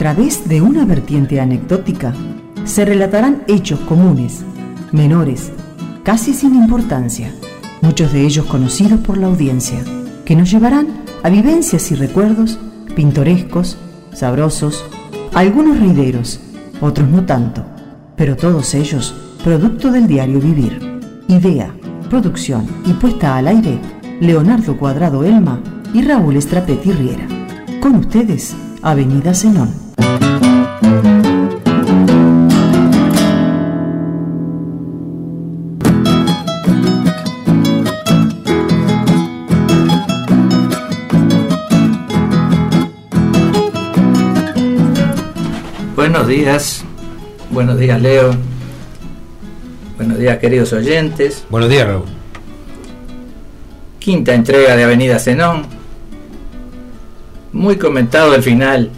través de una vertiente anecdótica, se relatarán hechos comunes, menores, casi sin importancia, muchos de ellos conocidos por la audiencia, que nos llevarán a vivencias y recuerdos pintorescos, sabrosos, algunos reideros, otros no tanto, pero todos ellos producto del diario vivir. Idea, producción y puesta al aire, Leonardo Cuadrado Elma y Raúl Estrapeti Riera. Con ustedes, Avenida Zenón. Buenos días, buenos días Leo, buenos días queridos oyentes. Buenos días Raúl. Quinta entrega de Avenida Zenón. Muy comentado el final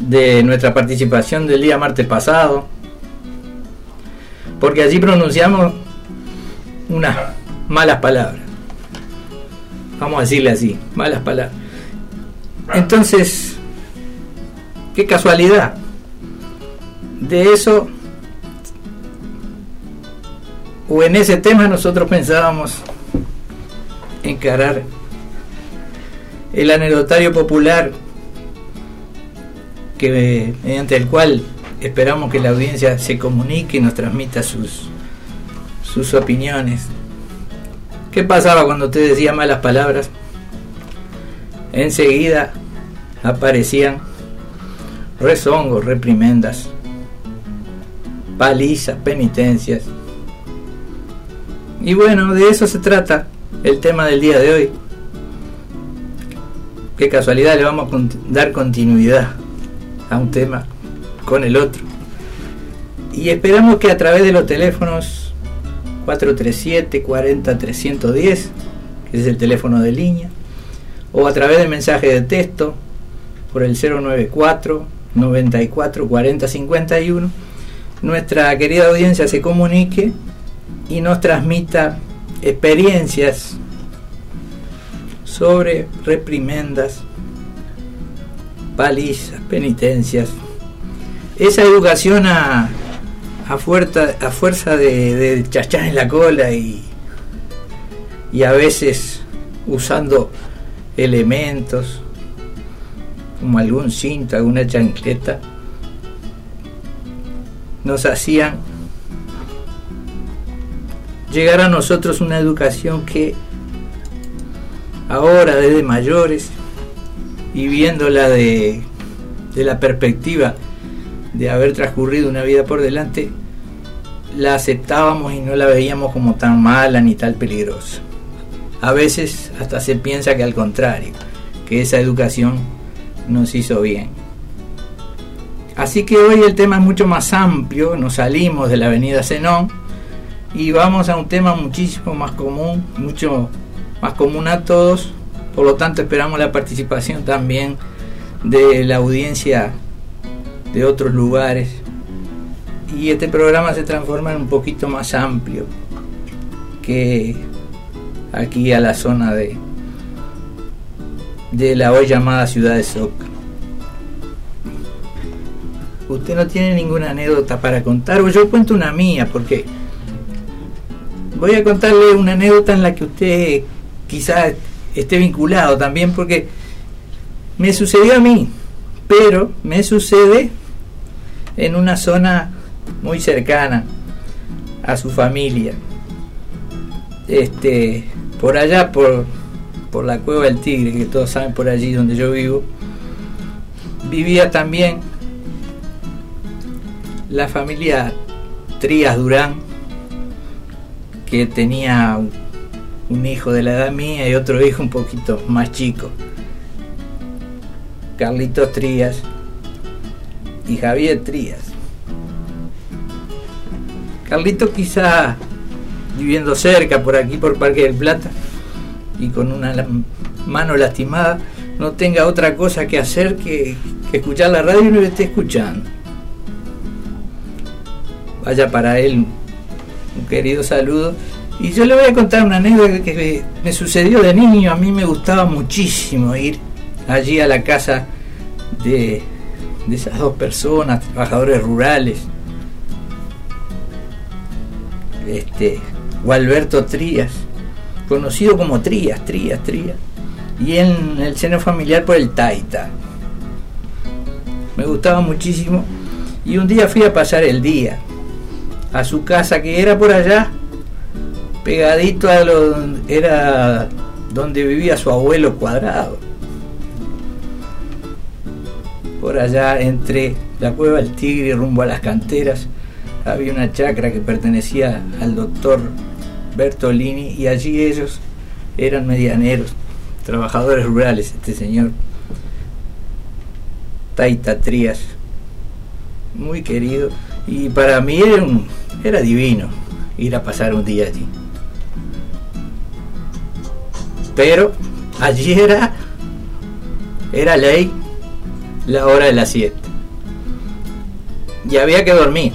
de nuestra participación del día martes pasado, porque allí pronunciamos unas malas palabras. Vamos a decirle así, malas palabras. Entonces, qué casualidad. De eso, o en ese tema nosotros pensábamos encarar el anecdotario popular mediante el cual esperamos que la audiencia se comunique y nos transmita sus sus opiniones. ¿Qué pasaba cuando usted decía malas palabras? Enseguida aparecían rezongos, reprimendas, palizas, penitencias. Y bueno, de eso se trata el tema del día de hoy. Qué casualidad le vamos a dar continuidad a un tema con el otro. Y esperamos que a través de los teléfonos 437 40 310, que es el teléfono de línea, o a través de mensaje de texto por el 094 94 40 51, nuestra querida audiencia se comunique y nos transmita experiencias sobre reprimendas, palizas, penitencias. Esa educación a, a, fuerza, a fuerza de, chachar en la cola y, y a veces usando elementos como algún cinto, alguna chancleta, nos hacían llegar a nosotros una educación que ahora desde mayores y viéndola de, de la perspectiva de haber transcurrido una vida por delante, la aceptábamos y no la veíamos como tan mala ni tan peligrosa. A veces hasta se piensa que al contrario, que esa educación nos hizo bien. Así que hoy el tema es mucho más amplio, nos salimos de la avenida Zenón y vamos a un tema muchísimo más común, mucho más común a todos, por lo tanto esperamos la participación también de la audiencia de otros lugares y este programa se transforma en un poquito más amplio que aquí a la zona de de la hoy llamada ciudad de Soca. Usted no tiene ninguna anécdota para contar, o yo cuento una mía, porque voy a contarle una anécdota en la que usted quizás esté vinculado también, porque me sucedió a mí, pero me sucede en una zona muy cercana a su familia. Este, por allá, por por la Cueva del Tigre, que todos saben por allí donde yo vivo, vivía también la familia Trías Durán, que tenía un hijo de la edad mía y otro hijo un poquito más chico. Carlitos Trías y Javier Trías. Carlitos quizá viviendo cerca por aquí por Parque del Plata y con una mano lastimada no tenga otra cosa que hacer que, escuchar la radio y no esté escuchando. Vaya para él un querido saludo. Y yo le voy a contar una anécdota que me sucedió de niño. A mí me gustaba muchísimo ir allí a la casa de, de esas dos personas, trabajadores rurales. Este, Gualberto Trías, conocido como Trías, Trías, Trías, y en el seno familiar por el Taita. Me gustaba muchísimo y un día fui a pasar el día a su casa que era por allá, pegadito a lo era donde vivía su abuelo cuadrado. Por allá entre la cueva del Tigre y rumbo a las canteras había una chacra que pertenecía al doctor Bertolini y allí ellos eran medianeros, trabajadores rurales, este señor Taita Trías, muy querido, y para mí era, era divino ir a pasar un día allí. Pero allí era, era ley la hora de las 7. Y había que dormir.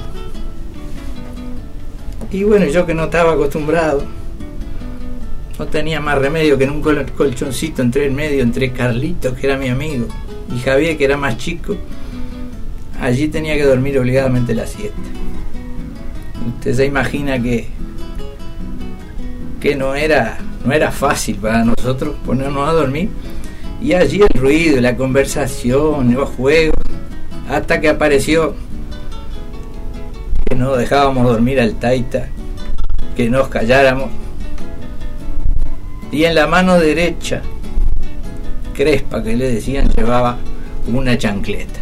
Y bueno, yo que no estaba acostumbrado, no tenía más remedio que en un colchoncito entre el medio, entre Carlitos, que era mi amigo, y Javier, que era más chico, allí tenía que dormir obligadamente la siesta. Usted se imagina que, que no, era, no era fácil para nosotros ponernos a dormir. Y allí el ruido, la conversación, los juegos, hasta que apareció que no dejábamos dormir al taita, que nos calláramos. Y en la mano derecha, crespa que le decían, llevaba una chancleta.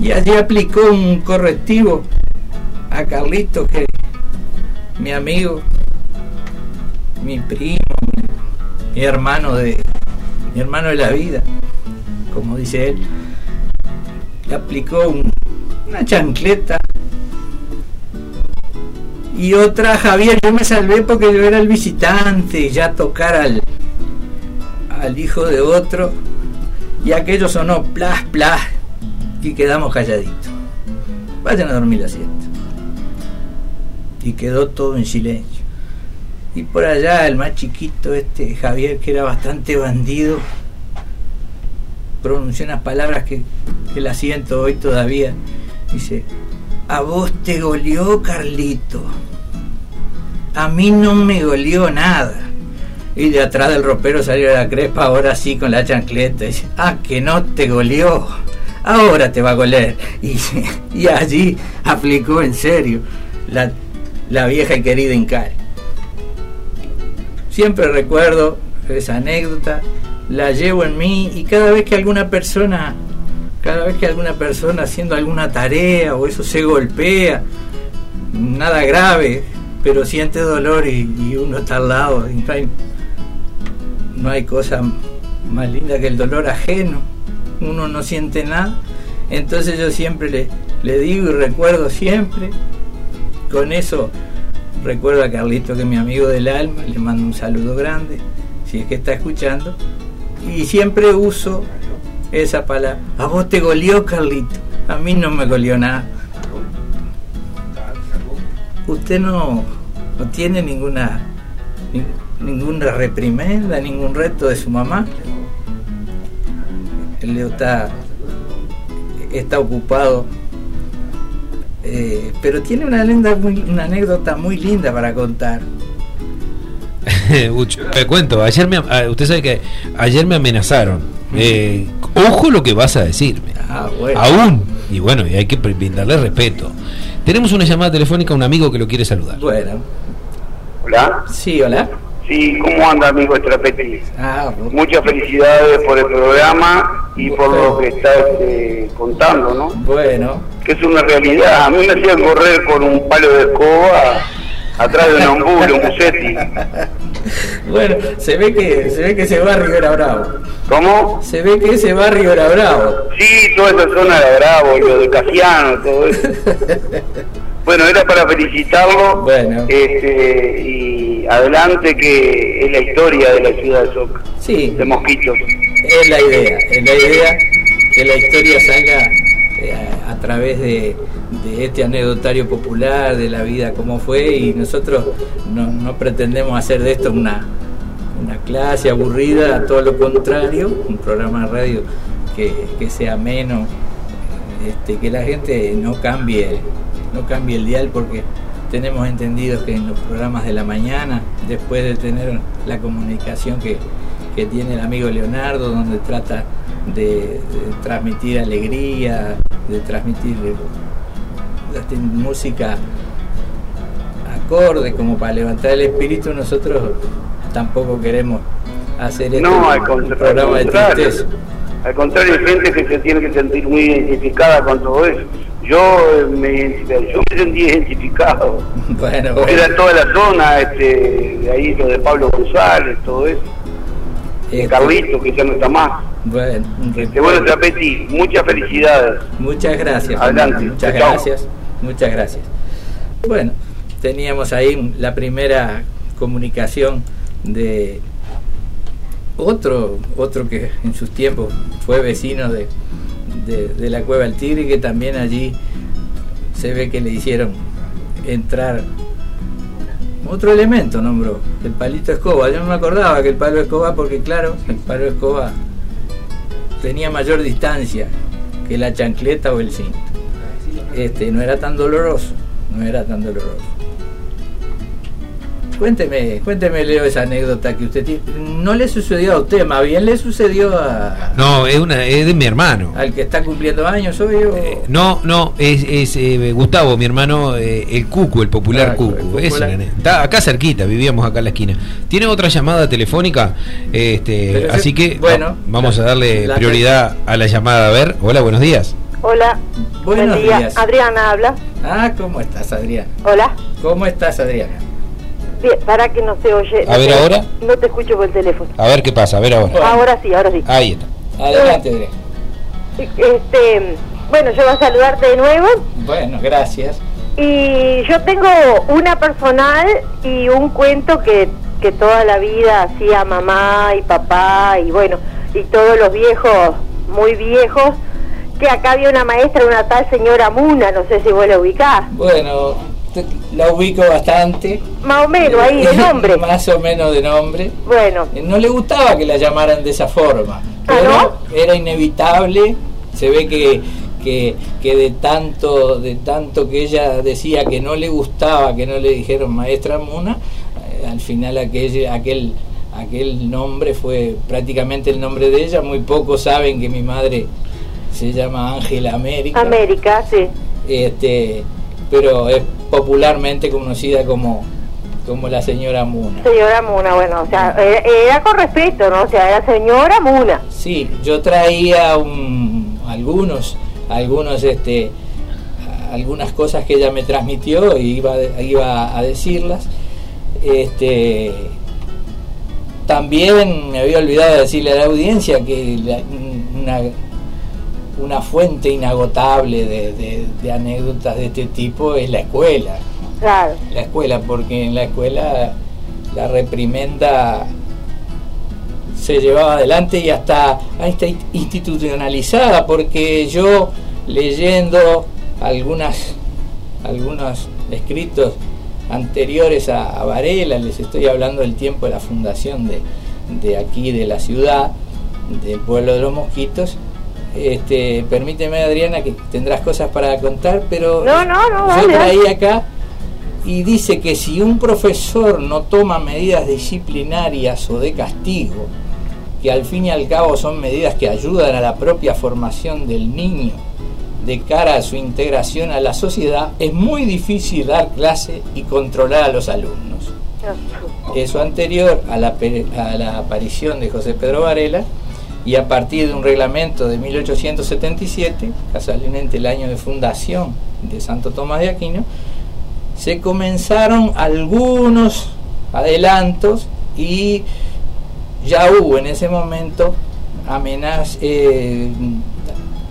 Y allí aplicó un correctivo a Carlito, que mi amigo, mi primo, mi, hermano de mi hermano de la vida, como dice él, le aplicó una chancleta y otra Javier, yo me salvé porque yo era el visitante ya tocar al, al hijo de otro y aquello sonó plas plas y quedamos calladitos. Vayan a dormir la siesta. Y quedó todo en silencio. Y por allá el más chiquito, este Javier, que era bastante bandido, pronunció unas palabras que, que la siento hoy todavía. Dice, a vos te goleó Carlito. A mí no me goleó nada. Y de atrás del ropero salió la crepa, ahora sí con la chancleta. dice, ah, que no te goleó ahora te va a goler. Y, allí aplicó en serio la, vieja y querida Incari. Siempre recuerdo esa anécdota, la llevo en mí y cada vez que alguna persona, cada vez que alguna persona haciendo alguna tarea o eso se golpea, nada grave, pero siente dolor y, uno está al lado, no hay, no hay cosa más linda que el dolor ajeno uno no siente nada. Entonces yo siempre le, le digo y recuerdo siempre, con eso recuerdo a Carlito que es mi amigo del alma, le mando un saludo grande, si es que está escuchando, y siempre uso esa palabra, a vos te goleó Carlito, a mí no me goleó nada. Usted no, no tiene ninguna, ninguna reprimenda, ningún reto de su mamá. Leo está, está ocupado. Eh, pero tiene una, una anécdota muy linda para contar. te cuento, ayer me, ah, usted sabe que ayer me amenazaron. Eh, ojo lo que vas a decirme. Ah, Aún. Y bueno, y hay que brindarle respeto. Tenemos una llamada telefónica a un amigo que lo quiere saludar. Bueno. Hola. Sí, hola. Sí, ¿cómo anda, amigo Estrapeti? Ah, Muchas felicidades por el programa y por lo que estás este, contando, ¿no? Bueno. Que es una realidad. A mí me hacían correr con un palo de escoba atrás de un ombulo, un musetti. bueno, se ve que se ve que ese barrio era bravo. ¿Cómo? Se ve que ese barrio era bravo. Sí, toda esa zona era bravo, lo de Casiano, todo eso. bueno, era para felicitarlo. Bueno. Este, y adelante que es la historia de la ciudad de Soca, sí, de Mosquitos. Es la idea, es la idea que la historia salga eh, a, través de, este anecdotario popular, de la vida como fue, y nosotros no, pretendemos hacer de esto una, una clase aburrida, todo lo contrario, un programa de radio que, sea menos, este, que la gente no cambie, no cambie el dial porque tenemos entendido que en los programas de la mañana, después de tener la comunicación que, tiene el amigo Leonardo, donde trata de, transmitir alegría, de transmitir música acorde como para levantar el espíritu, nosotros tampoco queremos hacer este no, al programa de tristeza. Al contrario, hay gente que se tiene que sentir muy identificada con todo eso. Yo eh, me, yo me sentí identificado. Bueno, Era toda la zona, este, de ahí lo de Pablo González, todo eso. Este, Carlito, que ya no está más. Bueno, este, bueno Trapeti, muchas felicidades. Muchas gracias. Adelante. Muchas gracias. Muchas gracias. Bueno, teníamos ahí la primera comunicación de otro, otro que en sus tiempos fue vecino de, de, la Cueva del Tigre, que también allí se ve que le hicieron entrar otro elemento, nombró, el palito escoba. Yo no me acordaba que el palo escoba, porque claro, el palo escoba tenía mayor distancia que la chancleta o el cinto. Este, no era tan doloroso, no era tan doloroso. Cuénteme, cuénteme, Leo, esa anécdota que usted tiene. No le sucedió a usted, más bien le sucedió a. No, es, una, es de mi hermano. Al que está cumpliendo años hoy. Eh, no, no, es, eh, Gustavo, mi hermano, eh, el Cucu, el popular ah, Cucu. está acá cerquita, vivíamos acá en la esquina. Tiene otra llamada telefónica, este, así que bueno, vamos a darle prioridad a la llamada. A ver, hola, buenos días. Hola. Buenos días. Adriana habla. Ah, ¿cómo estás, Adriana? Hola. ¿Cómo estás, Adriana? Para que no se oye. A ver ahora. No te escucho por el teléfono. A ver qué pasa, a ver ahora. Ahora sí, ahora sí. Ahí está. Adelante, Este, bueno, yo voy a saludarte de nuevo. Bueno, gracias. Y yo tengo una personal y un cuento que, que toda la vida hacía mamá y papá y bueno, y todos los viejos, muy viejos, que acá había una maestra, una tal señora Muna, no sé si vos la ubicás. Bueno, la ubico bastante. Más o menos ahí de nombre. Más o menos de nombre. Bueno. Eh, no le gustaba que la llamaran de esa forma. ¿Ah, pero era inevitable. Se ve que, que, que, de tanto de tanto que ella decía que no le gustaba que no le dijeron maestra Muna, eh, al final aquel, aquel, aquel nombre fue prácticamente el nombre de ella. Muy pocos saben que mi madre se llama Ángela América. América, sí. Este, pero es popularmente conocida como como la señora Muna. Señora Muna, bueno, o sea, era, con respeto, ¿no? O sea, era señora Muna. Sí, yo traía un, algunos, algunos, este, algunas cosas que ella me transmitió y iba, iba a decirlas. Este, también me había olvidado de decirle a la audiencia que una una fuente inagotable de, anécdotas de este tipo es la escuela. Claro. La escuela, porque en la escuela la reprimenda se llevaba adelante y hasta está institucionalizada, porque yo leyendo algunas algunos escritos anteriores a, Varela, les estoy hablando del tiempo de la fundación de, de aquí de la ciudad, del pueblo de los mosquitos, este, permíteme Adriana que tendrás cosas para contar, pero no, no, no, yo traí acá y dice que si un profesor no toma medidas disciplinarias o de castigo, que al fin y al cabo son medidas que ayudan a la propia formación del niño de cara a su integración a la sociedad, es muy difícil dar clase y controlar a los alumnos. Eso anterior a la, a la aparición de José Pedro Varela, y a partir de un reglamento de 1877, casualmente el año de fundación de Santo Tomás de Aquino, se comenzaron algunos adelantos y ya hubo en ese momento amenazas, eh,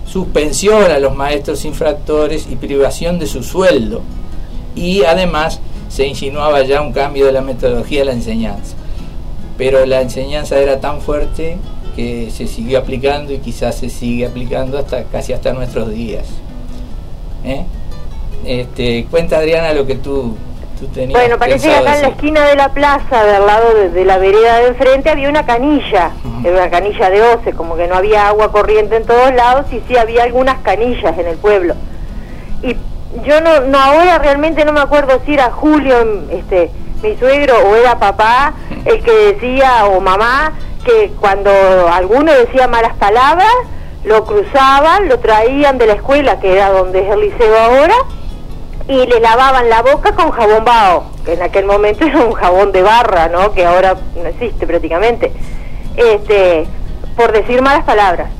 suspensión a los maestros infractores y privación de su sueldo. Y además se insinuaba ya un cambio de la metodología de la enseñanza. Pero la enseñanza era tan fuerte que se siguió aplicando y quizás se sigue aplicando hasta casi hasta nuestros días. ¿Eh? Este, cuenta Adriana lo que tú bueno, parece que acá en la esquina de la plaza, del lado de, la vereda de enfrente, había una canilla, era una canilla de OCE, como que no había agua corriente en todos lados y sí había algunas canillas en el pueblo. Y yo no, no ahora realmente no me acuerdo si era Julio, este, mi suegro, o era papá, el que decía, o mamá, que cuando alguno decía malas palabras, lo cruzaban, lo traían de la escuela, que era donde es el liceo ahora, y le lavaban la boca con jabón bao, que en aquel momento era un jabón de barra, ¿no? Que ahora no existe prácticamente. Este, por decir malas palabras.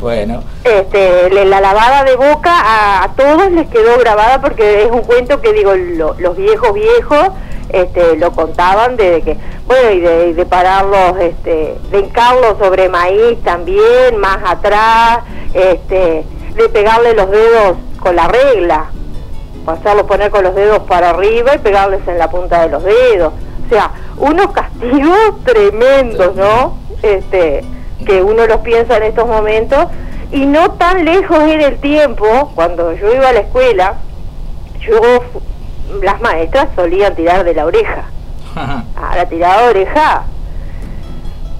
Bueno. Este, la lavada de boca a, todos les quedó grabada porque es un cuento que digo, los viejos viejos este, lo contaban de que, bueno, y de, de pararlos, este, de encarlos sobre maíz también, más atrás, este, de pegarle los dedos con la regla, pasarlo, poner con los dedos para arriba y pegarles en la punta de los dedos. O sea, unos castigos tremendos, ¿no? Este, que uno los piensa en estos momentos. Y no tan lejos en el tiempo, cuando yo iba a la escuela, yo las maestras solían tirar de la oreja. a la tirada de oreja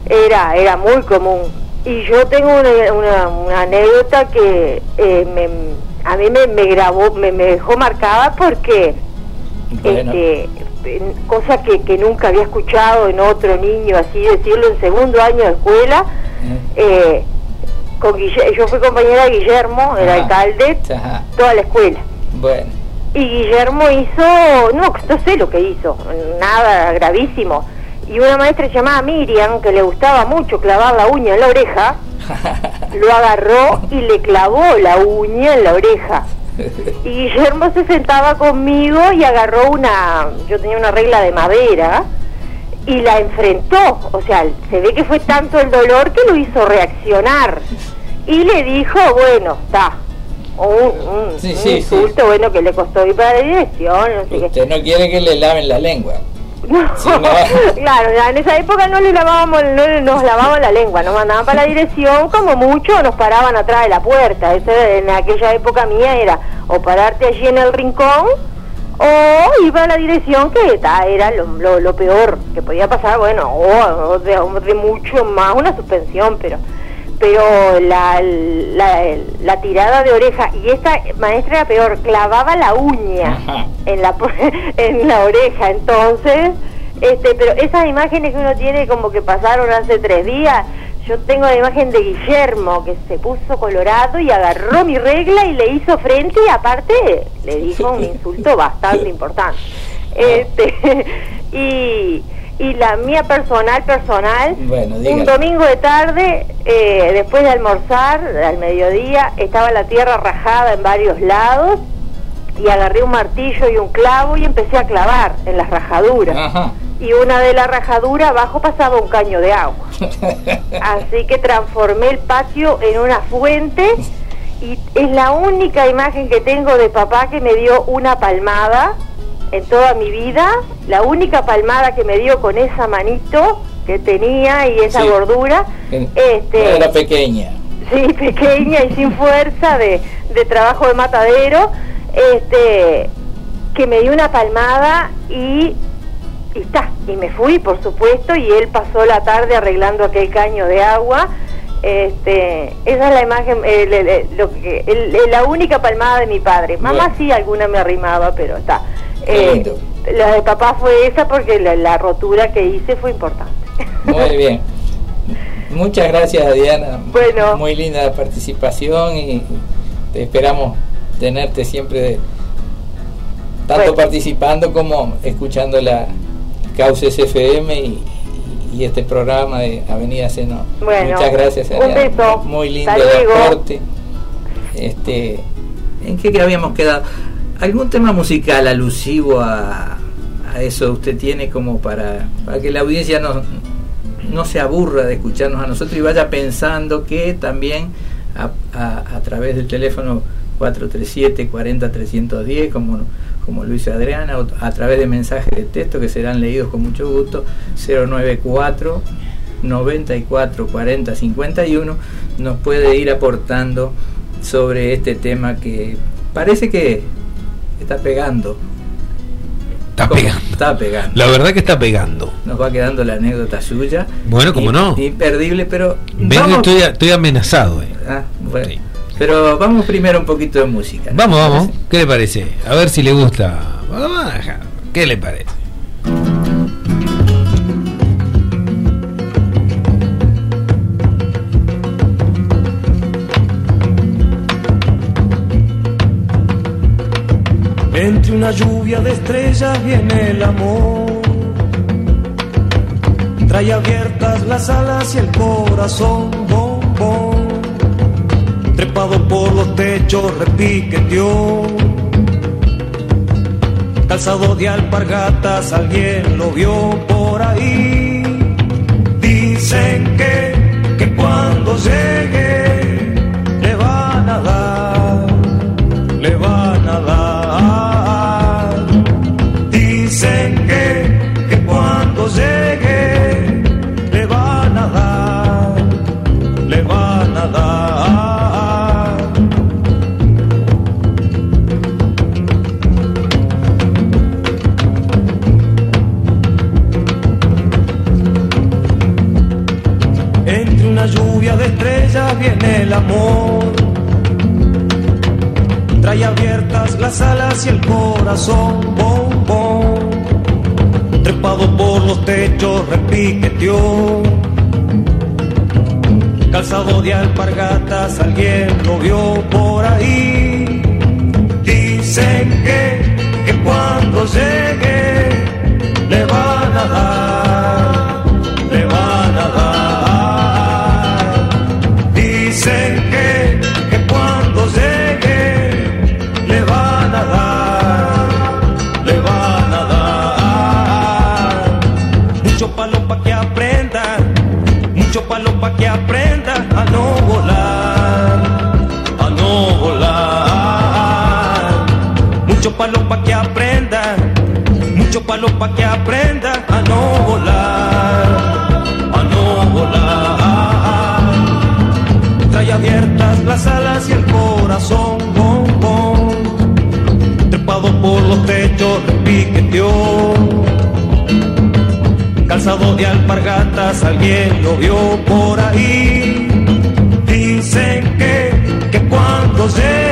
era, era muy común. Y yo tengo una, una, anécdota que eh, me a mí me, me grabó, me, me, dejó marcada porque este, cosa que, que, nunca había escuchado en otro niño, así decirlo, en segundo año de escuela. Eh, con yo fui compañera de Guillermo, el alcalde, toda la escuela. Bueno. Y Guillermo hizo, no, no sé lo que hizo, nada gravísimo. Y una maestra llamada Miriam, que le gustaba mucho clavar la uña en la oreja, lo agarró y le clavó la uña en la oreja. Y Guillermo se sentaba conmigo y agarró una, yo tenía una regla de madera y la enfrentó. O sea, se ve que fue tanto el dolor que lo hizo reaccionar. Y le dijo, bueno, está. Un, insulto, bueno, que le costó ir para la dirección. No sé Usted no quiere que le laven la lengua. No, claro, en esa época no le lavábamos, no nos lavaban la lengua, nos mandaban para la dirección, como mucho nos paraban atrás de la puerta. Eso en aquella época mía era o pararte allí en el rincón o iba a la dirección que era lo, lo, peor que podía pasar, bueno, o de, de mucho más una suspensión, pero pero la, la, tirada de oreja y esta maestra era peor, clavaba la uña en la en la oreja, entonces, este, pero esas imágenes que uno tiene como que pasaron hace tres días, yo tengo la imagen de Guillermo que se puso colorado y agarró mi regla y le hizo frente y aparte le dijo un insulto bastante importante. Este, y y la mía personal, personal, un domingo de tarde, eh, después de almorzar, al mediodía, estaba la tierra rajada en varios lados y agarré un martillo y un clavo y empecé a clavar en las rajaduras. Y una de las rajaduras abajo pasaba un caño de agua. Así que transformé el patio en una fuente y es la única imagen que tengo de papá que me dio una palmada en toda mi vida. La única palmada que me dio con esa manito que tenía y esa gordura. Este, era pequeña. Sí, pequeña y sin fuerza de, de trabajo de matadero. Este, que me dio una palmada y y está, y me fui, por supuesto, y él pasó la tarde arreglando aquel caño de agua. Este, esa es la imagen, lo que, la única palmada de mi padre. Mamá sí, alguna me arrimaba, pero está. Eh, la de papá fue esa porque la, rotura que hice fue importante. Muy bien. Muchas gracias, Diana. Bueno. Muy linda la participación y te esperamos tenerte siempre tanto participando como escuchando la Cauces FM y, este programa de Avenida Seno. Muchas gracias, Diana. Muy lindo el aporte. Este, ¿En qué habíamos quedado? ¿Algún tema musical alusivo a, eso usted tiene como para, para que la audiencia no, no se aburra de escucharnos a nosotros y vaya pensando que también a, a, través del teléfono 437-40-310, como, como hizo Adriana, a través de mensajes de texto que serán leídos con mucho gusto, 094 94 40 51, nos puede ir aportando sobre este tema que parece que está pegando Está pegando. Está pegando. La verdad que está pegando. Nos va quedando la anécdota suya. Bueno, como no. Imperdible, pero. estoy, estoy, amenazado. Eh. Ah, bueno. Pero vamos primero un poquito de música. Vamos, vamos. ¿Qué le parece? A ver si le gusta. ¿Qué le parece? Entre una lluvia de estrellas viene el amor. Trae abiertas las alas y el corazón, Trepado por los techos, repiqueteó. Calzado de alpargatas, alguien lo vio por ahí. Dicen que, que cuando llegue Trae abiertas las alas y el corazón, bom, Trepado por los techos, repiqueteó. Calzado de alpargatas, alguien lo vio por ahí. Dicen que, que cuando llegue palo pa' que aprenda, mucho palo pa' que aprenda a no volar, a no volar. Trae abiertas las alas y el corazón, bom. Trepado por los techos, piqueteó calzado de alpargatas, alguien lo vio por ahí. Dicen que, que cuando llegue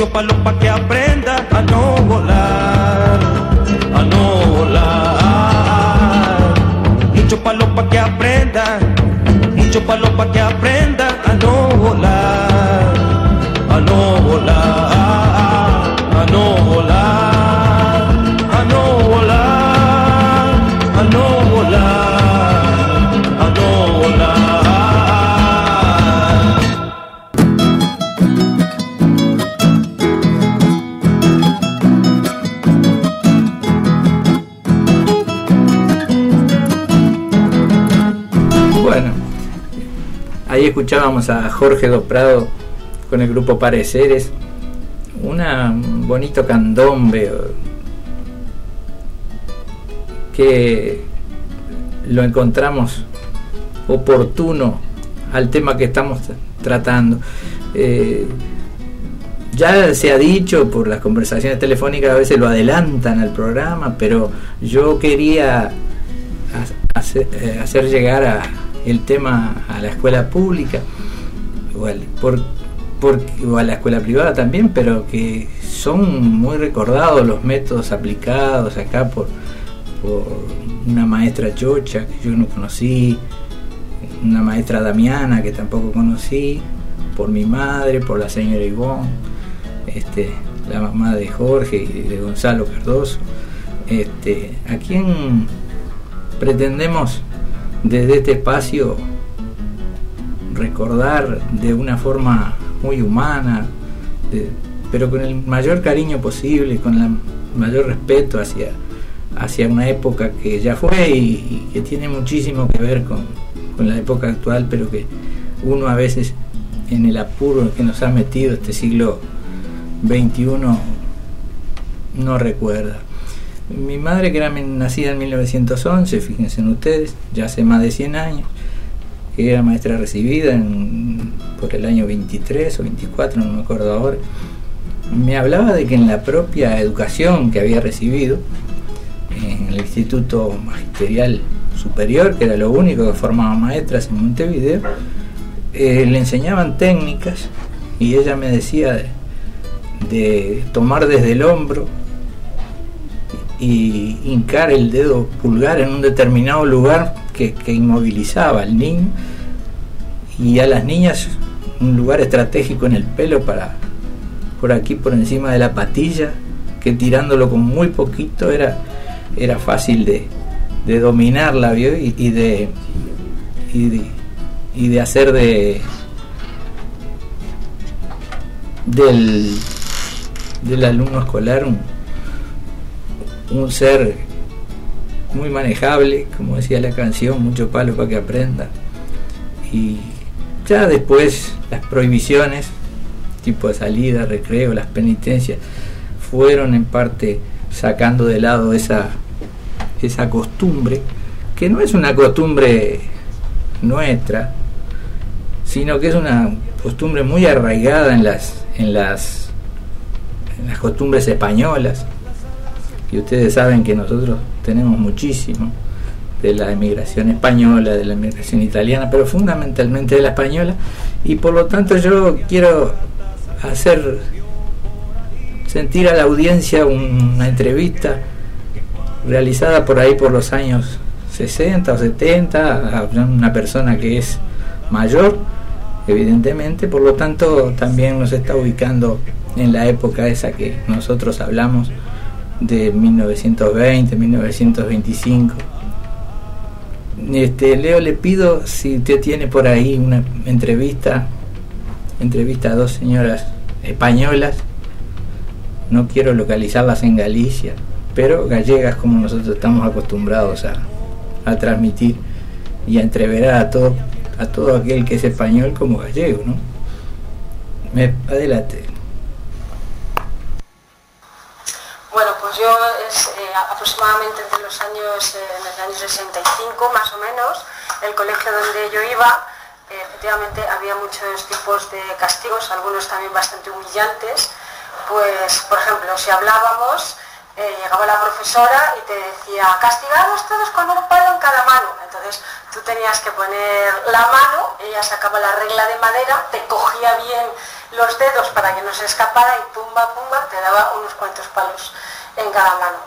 mucho palo pa' que aprenda a no volar. que aprenda, mucho palo para que aprenda escuchábamos a Jorge Doprado con el grupo Pareceres, un bonito candombe que lo encontramos oportuno al tema que estamos tratando. Eh, ya se ha dicho por las conversaciones telefónicas, a veces lo adelantan al programa, pero yo quería eh, hacer llegar a, el tema a la escuela pública igual por, o a la escuela privada también, pero que son muy recordados los métodos aplicados acá por, por una maestra chocha que yo no conocí, una maestra damiana que tampoco conocí, por mi madre, por la señora Ivonne, este, la mamá de Jorge y de Gonzalo Cardoso, este, a quien pretendemos desde este espacio recordar de una forma muy humana, pero con el mayor cariño posible, con el mayor respeto hacia, hacia una época que ya fue y, que tiene muchísimo que ver con, con, la época actual, pero que uno a veces en el apuro que nos ha metido este siglo 21 no recuerda. Mi madre, que era nacida en 1911, fíjense en ustedes, ya hace más de 100 años, que era maestra recibida por el año 23 o 24, no me acuerdo ahora, me hablaba de que en la propia educación que había recibido, en el Instituto Magisterial Superior, que era lo único que formaba maestras en Montevideo, eh, le enseñaban técnicas y ella me decía de tomar desde el hombro y hincar el dedo pulgar en un determinado lugar que, inmovilizaba al niño y a las niñas un lugar estratégico en el pelo para por aquí por encima de la patilla que tirándolo con muy poquito era, era fácil de, de dominarla y, y, de, y, de, y de hacer de del, del alumno escolar un, un ser muy manejable, como decía la canción, mucho palo para que aprenda. Y ya después las prohibiciones, tipo de salida, recreo, las penitencias, fueron en parte sacando de lado esa, esa costumbre, que no es una costumbre nuestra, sino que es una costumbre muy arraigada en las, en las, en las costumbres españolas y ustedes saben que nosotros tenemos muchísimo de la emigración española, de la emigración italiana, pero fundamentalmente de la española, y por lo tanto yo quiero hacer sentir a la audiencia una entrevista realizada por ahí por los años 60 o 70 a una persona que es mayor, evidentemente, por lo tanto también nos está ubicando en la época esa que nosotros hablamos de 1920, 1925. Este, Leo, le pido si usted tiene por ahí una entrevista, entrevista a dos señoras españolas, no quiero localizarlas en Galicia, pero gallegas como nosotros estamos acostumbrados a, a transmitir y a entreverar a todo, a todo aquel que es español como gallego, ¿no? Me, adelante. Yo es eh, aproximadamente entre los años, eh, en el año 65 más o menos, el colegio donde yo iba, eh, efectivamente había muchos tipos de castigos, algunos también bastante humillantes, pues por ejemplo, si hablábamos, llegaba la profesora y te decía, castigados todos con un palo en cada mano. Entonces tú tenías que poner la mano, ella sacaba la regla de madera, te cogía bien los dedos para que no se escapara y pumba, pumba, te daba unos cuantos palos en cada mano.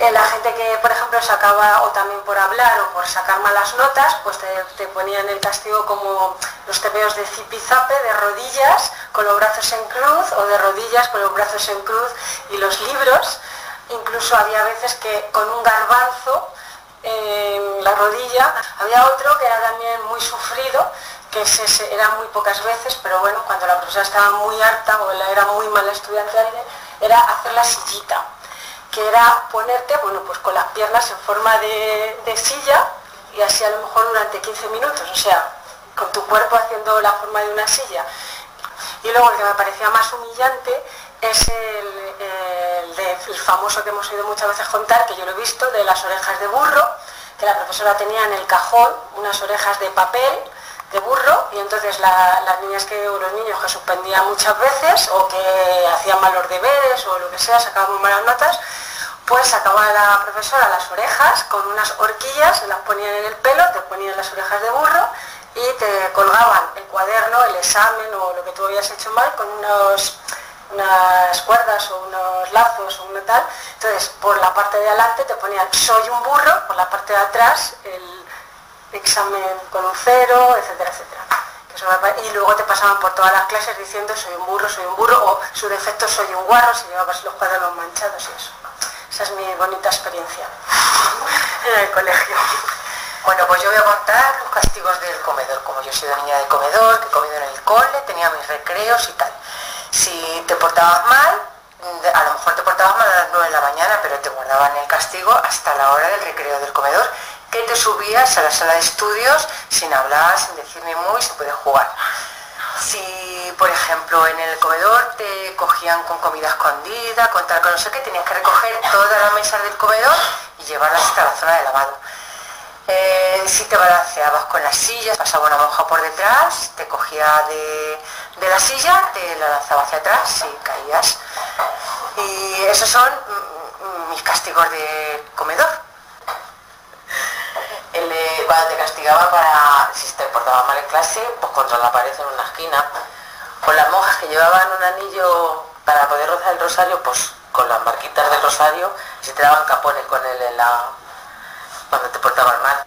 La gente que, por ejemplo, sacaba, o también por hablar o por sacar malas notas, pues te, ponían el castigo como los tebeos de zipizape, de rodillas, con los brazos en cruz, o de rodillas con los brazos en cruz, y los libros. Incluso había veces que con un garbanzo en la rodilla. Había otro que era también muy sufrido, que era muy pocas veces, pero bueno, cuando la profesora estaba muy harta o era muy mala estudiante, era hacer la sillita que era ponerte, bueno, pues con las piernas en forma de, silla y así a lo mejor durante 15 minutos, o sea, con tu cuerpo haciendo la forma de una silla. Y luego el que me parecía más humillante es el, el, famoso que hemos oído muchas veces contar, que yo lo he visto, de las orejas de burro, que la profesora tenía en el cajón unas orejas de papel de burro y entonces las niñas que, o los niños que suspendían muchas veces o que hacían malos deberes o lo que sea, sacaban malas notas, pues sacaba la profesora las orejas con unas horquillas, se las ponían en el pelo, te ponían las orejas de burro y te colgaban el cuaderno, el examen o lo que tú habías hecho mal con unos, unas cuerdas o unos lazos o una tal. Entonces, por la parte de adelante te ponían soy un burro, por la parte de atrás el examen con un cero, etcétera, etcétera. Y luego te pasaban por todas las clases diciendo soy un burro, soy un burro, o su defecto soy un guarro si llevabas los cuadernos manchados y eso. Esa es mi bonita experiencia en el colegio. Bueno, pues yo voy a contar los castigos del comedor. Como yo soy una niña de comedor, que he comido en el cole, tenía mis recreos y tal. Si te portabas mal, a lo mejor te portabas mal a las 9 de la mañana, pero te guardaban el castigo hasta la hora del recreo del comedor, que te subías a la sala de estudios sin hablar, sin decir ni muy, se puede jugar. Si por ejemplo, en el comedor te cogían con comida escondida, con tal, con no sé qué, tenías que recoger todas las mesas del comedor y llevarlas hasta la zona de lavado. Eh, si te balanceabas con las sillas, pasaba una monja por detrás, te cogía de, la silla, te la lanzaba hacia atrás y caías. Y esos son mm, mm, mis castigos de comedor. Cuando te castigaba para, si te portabas mal en clase, pues contra la pared en una esquina. Con las monjas que llevaban un anillo para poder rozar el rosario, pues con las marquitas del rosario, si te daban capones con él en la, cuando te portaban mal.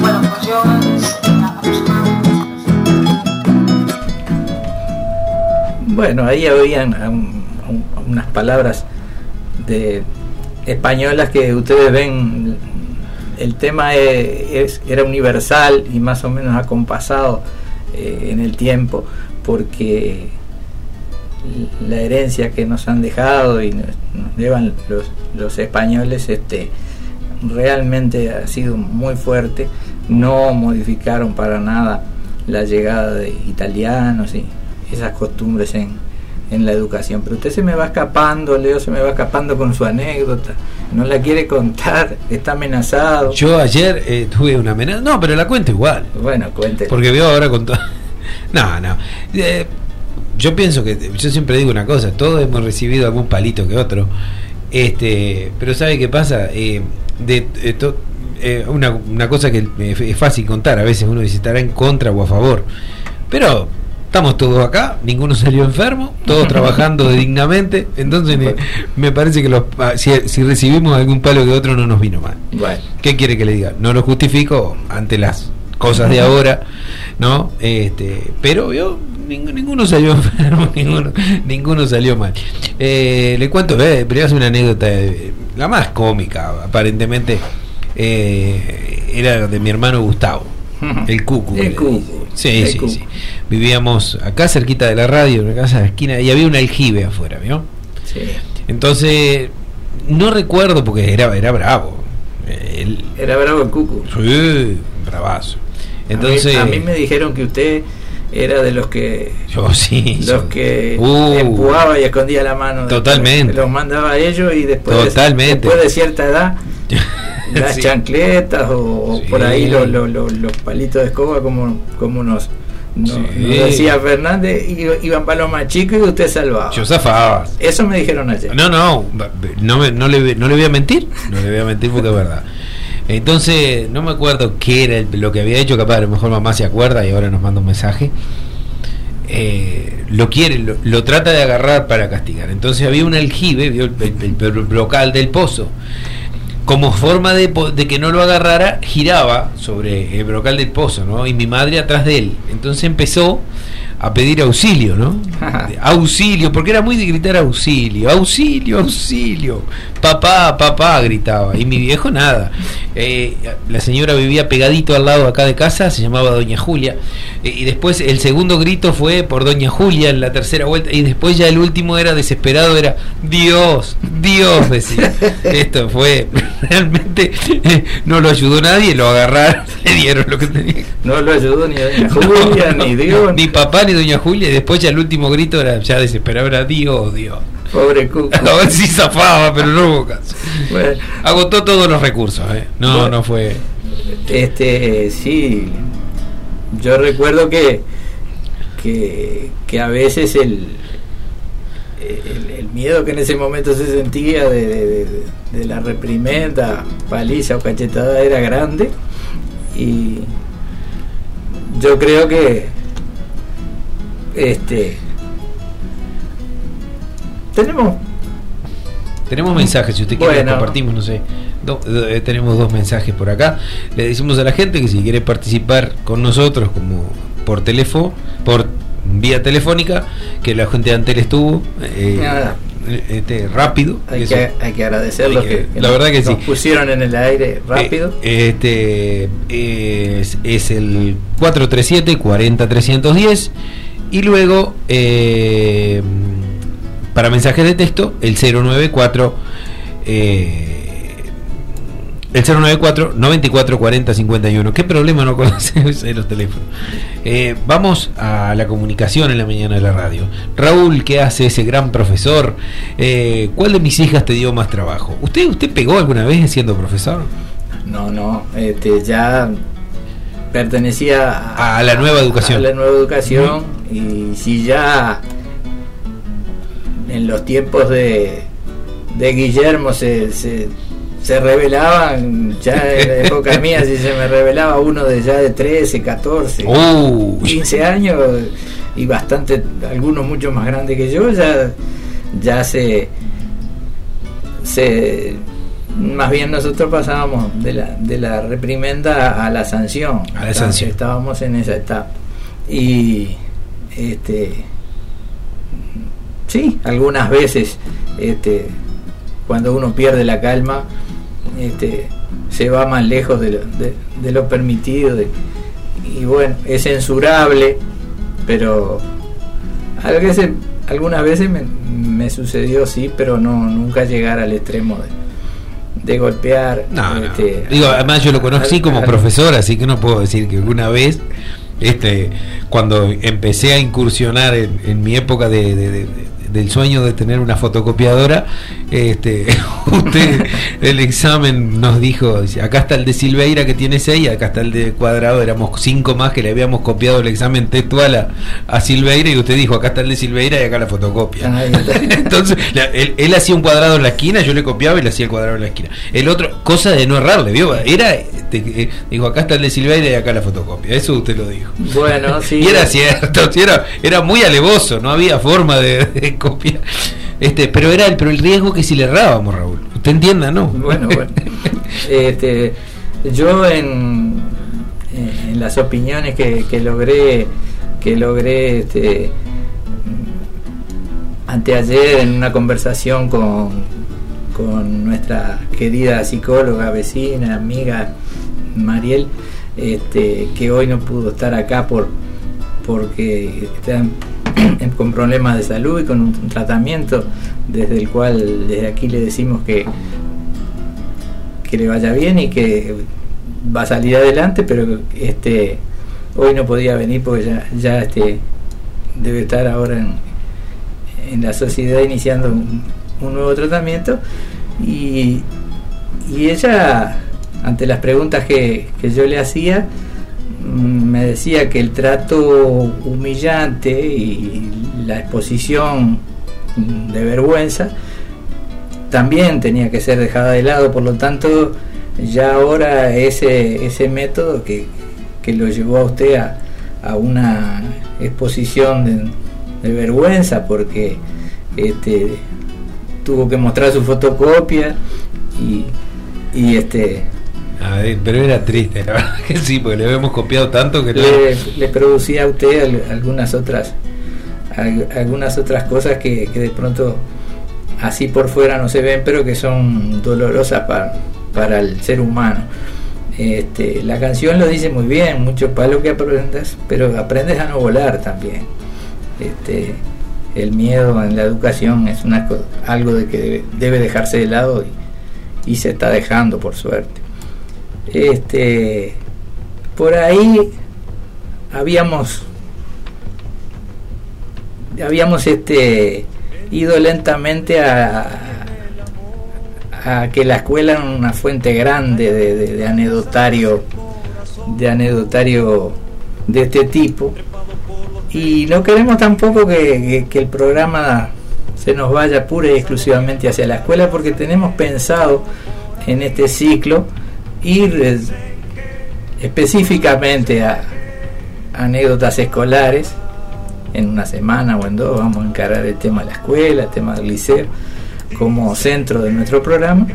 Bueno, pues yo Bueno, ahí habían unas palabras de españolas que ustedes ven, el tema es, era universal y más o menos acompasado eh, en el tiempo, porque la herencia que nos han dejado y nos, llevan los, los, españoles este, realmente ha sido muy fuerte. No modificaron para nada la llegada de italianos y esas costumbres en, en la educación. Pero usted se me va escapando, Leo se me va escapando con su anécdota. No la quiere contar, está amenazado. Yo ayer eh, tuve una amenaza. No, pero la cuento igual. Bueno, cuente. Porque veo ahora con todo. no, no. Eh, yo pienso que yo siempre digo una cosa, todos hemos recibido algún palito que otro, este, pero ¿sabe qué pasa? Eh, de, eh, una, una, cosa que es fácil contar, a veces uno dice estará en contra o a favor, pero estamos todos acá, ninguno salió enfermo, todos trabajando dignamente, entonces me, parece que los, ah, si, recibimos algún palo que otro no nos vino mal. ¿Qué quiere que le diga? No lo justifico ante las cosas de ahora, ¿no? Este, pero yo ninguno salió enfermo, ninguno, salió mal. Eh, le cuento, eh, pero es una anécdota, eh, la más cómica, aparentemente, eh, era de mi hermano Gustavo, el Cucu. El Cucu. Sí, sí, sí. Vivíamos acá cerquita de la radio, en la casa de esquina, y había un aljibe afuera, ¿vio? Sí. Entonces, no recuerdo porque era, era bravo. era bravo el Cucu. Sí, bravazo. Entonces, a mí me dijeron que usted era de los que yo sí los que uh. empujaba y escondía la mano totalmente los mandaba a ellos y después totalmente. después de cierta edad las chancletas o, por ahí los, los, palitos de escoba como como nos, decía Fernández iban para los más chicos y usted salvaba yo zafaba eso me dijeron ayer no no no, no, le, no le voy a mentir no le voy a mentir porque es verdad entonces, no me acuerdo qué era lo que había hecho, capaz a lo mejor mamá se acuerda y ahora nos manda un mensaje. Eh, lo quiere, lo, trata de agarrar para castigar. Entonces había un aljibe, el, el, local del pozo. Como forma de, de, que no lo agarrara, giraba sobre el brocal del pozo, ¿no? Y mi madre atrás de él. Entonces empezó a pedir auxilio, ¿no? auxilio, porque era muy de gritar auxilio, auxilio, auxilio. Papá, papá, gritaba. Y mi viejo nada. Eh, la señora vivía pegadito al lado acá de casa, se llamaba Doña Julia. Eh, y después el segundo grito fue por Doña Julia en la tercera vuelta. Y después ya el último era desesperado, era Dios, Dios, decía. Esto fue realmente, eh, no lo ayudó nadie, lo agarraron, le dieron lo que tenía. No lo ayudó ni Doña Julia, ni Dios. Ni papá ni Doña Julia. Y después ya el último grito era ya desesperado, era Dios, Dios. Pobre Cuco. A ver si zafaba, pero no hubo caso. Agotó todos los recursos, ¿eh? No, no fue. Este, sí. Yo recuerdo que, que, a veces el, el, miedo que en ese momento se sentía de, de, la reprimenda, paliza o cachetada era grande. Y yo creo que este tenemos. Tenemos mensajes, si usted quiere compartimos, no sé. Eh, tenemos dos mensajes por acá. Le decimos a la gente que si quiere participar con nosotros como por teléfono, por vía telefónica, que la gente de Antel estuvo eh, este, rápido. Hay que, hay que agradecerlo que, la verdad que nos pusieron en el aire rápido. Eh, este es, es el 437 40 310 y luego eh, para mensajes de texto, el 094 El 094 94 40 51. ¿Qué problema no conoces en los teléfonos? Eh, vamos a la comunicación en la mañana de la radio. Raúl, ¿qué hace ese gran profesor? Eh, ¿Cuál de mis hijas te dio más trabajo? ¿Usted, usted pegó alguna vez siendo profesor? No, no. Este, ya pertenecía a, la nueva educación. A la nueva educación. Y si ya en los tiempos de, de Guillermo se se revelaban, ya en la época mía, si se me revelaba uno de ya de 13, 14, 15 años y bastante, algunos mucho más grandes que yo, ya, ya se, se, más bien nosotros pasábamos de la, de la reprimenda a la sanción. A la sanción. Estábamos en esa etapa. Y, este, sí, algunas veces, este, cuando uno pierde la calma, este, se va más lejos de lo, permitido. y bueno, es censurable, pero algunas veces me, sucedió, sí, pero no nunca llegar al extremo de, golpear. Este, Digo, además yo lo conocí como profesor, así que no puedo decir que alguna vez este, cuando empecé a incursionar en, mi época de, del sueño de tener una fotocopiadora, este, usted el examen nos dijo, acá está el de Silveira que tiene 6, acá está el de Cuadrado, éramos cinco más que le habíamos copiado el examen textual a, Silveira y usted dijo, acá está el de Silveira y acá la fotocopia. Ah, Entonces, él, hacía un cuadrado en la esquina, yo le copiaba y le hacía el cuadrado en la esquina. El otro, cosa de no errarle, ¿vio? Era, eh, dijo, acá está el de Silveira y acá la fotocopia. Eso usted lo dijo. Bueno, sí. y era cierto, era, era muy alevoso, no había forma de copia. Este, pero era el, pero el riesgo que si le errábamos, Raúl. Usted entienda, ¿no? Bueno, bueno. este, yo en, en las opiniones que, que logré, que logré este, anteayer en una conversación con, con nuestra querida psicóloga, vecina, amiga Mariel, este, que hoy no pudo estar acá por porque está con problemas de salud y con un tratamiento desde el cual desde aquí le decimos que, que le vaya bien y que va a salir adelante, pero este hoy no podía venir porque ya, ya este debe estar ahora en, en la sociedad iniciando un, nuevo tratamiento. Y, y ella ante las preguntas que, que yo le hacía me decía que el trato humillante y la exposición de vergüenza también tenía que ser dejada de lado, por lo tanto ya ahora ese, ese método que, lo llevó a usted a, una exposición de, vergüenza porque este, tuvo que mostrar su fotocopia y, y este pero era triste, la verdad que sí, porque le habíamos copiado tanto que le, producía a usted algunas otras algunas otras cosas que, de pronto así por fuera no se ven, pero que son dolorosas para, para el ser humano. Este, la canción lo dice muy bien, mucho para lo que aprendes, pero aprendes a no volar también. Este, el miedo en la educación es una, algo de que debe, dejarse de lado y se está dejando por suerte. Este, por ahí habíamos habíamos este ido lentamente a, a que la escuela era una fuente grande de, anecdotario de anecdotario de este tipo. Y no queremos tampoco que, que, el programa se nos vaya pura y exclusivamente hacia la escuela porque tenemos pensado en este ciclo ir específicamente a anécdotas escolares, en una semana o en dos vamos a encarar el tema de la escuela, el tema del liceo, como centro de nuestro programa.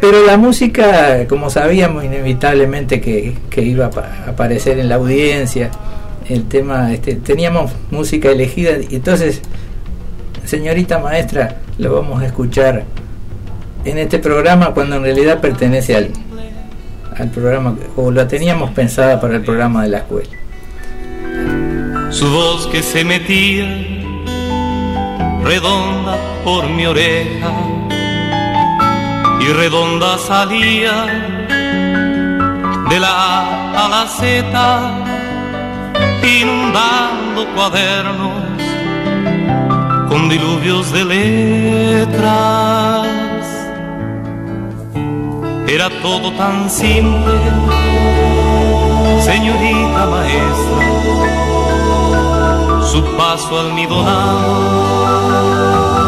Pero la música, como sabíamos inevitablemente que, iba a aparecer en la audiencia, el tema, este, teníamos música elegida y entonces, señorita maestra, lo vamos a escuchar en este programa cuando en realidad pertenece al, al programa, o la teníamos pensada para el programa de la escuela. Su voz que se metía redonda por mi oreja, y redonda salía de la A a la Z, inundando cuadernos con diluvios de letras. Era todo tan simple, señorita maestra, su paso almidonado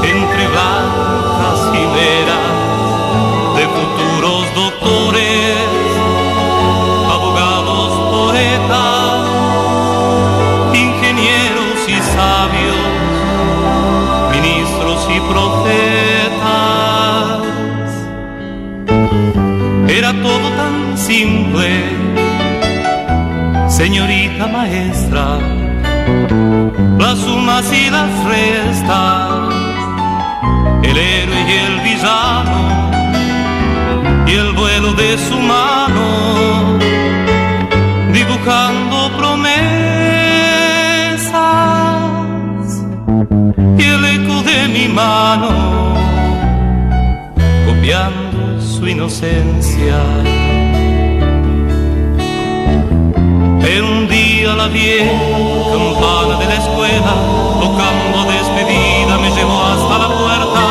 entre blancas hileras maestra, las sumas y las restas, el héroe y el villano y el vuelo de su mano, dibujando promesas y el eco de mi mano, copiando su inocencia. Pero un día la vieja campana de la escuela, tocando despedida, me llevó hasta la puerta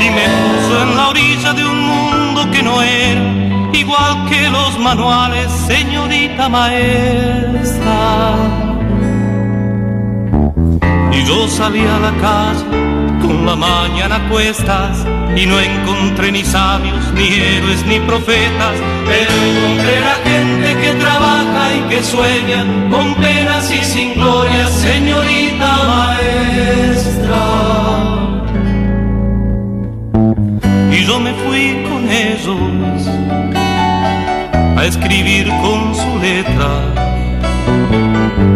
y me puso en la orilla de un mundo que no era igual que los manuales, señorita maestra. Y yo salí a la calle con la mañana a cuestas y no encontré ni sabios, ni héroes, ni profetas, pero encontré la gente que trabaja que sueña con penas y sin gloria, señorita maestra. Y yo me fui con ellos a escribir con su letra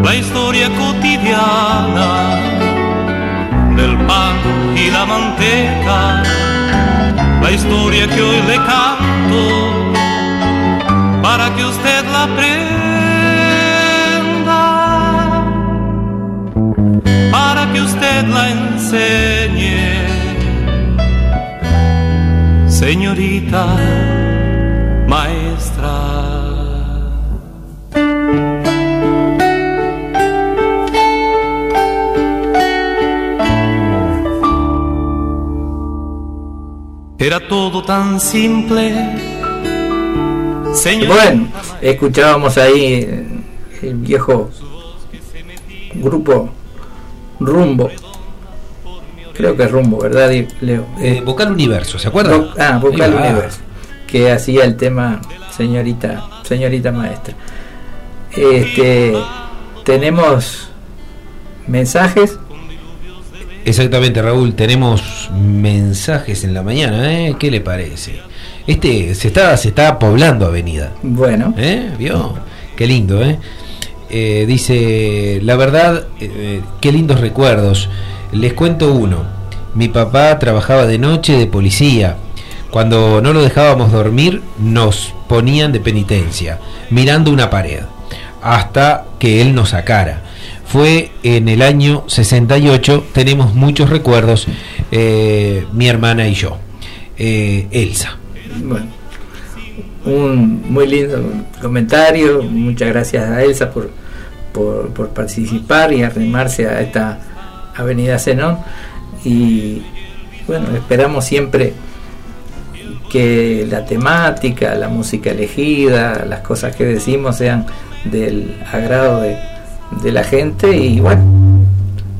la historia cotidiana del pan y la manteca, la historia que hoy le canto para que usted la aprenda, señorita maestra. Era todo tan simple. Señor. Bueno, escuchábamos ahí el viejo grupo Rumbo. Creo que es Rumbo, ¿verdad, Leo? Eh, Vocal Universo, ¿se acuerda? Vo- ah, Vocal Universo. Que hacía el tema señorita, señorita maestra. Este, tenemos mensajes. Exactamente, Raúl, tenemos mensajes en la mañana, ¿eh? ¿Qué le parece? Este se está se está poblando Avenida. Bueno. ¿Eh? ¿Vio? Qué lindo, ¿eh? Eh, dice, la verdad, eh, qué lindos recuerdos. Les cuento uno. Mi papá trabajaba de noche de policía. Cuando no lo dejábamos dormir, nos ponían de penitencia, mirando una pared, hasta que él nos sacara. Fue en el año 68, tenemos muchos recuerdos, eh, mi hermana y yo. Eh, Elsa. Bueno, un muy lindo comentario. Muchas gracias a Elsa por, por, por participar y arrimarse a esta Avenida Zenón. Y bueno, esperamos siempre que la temática, la música elegida, las cosas que decimos sean del agrado de, de la gente y bueno,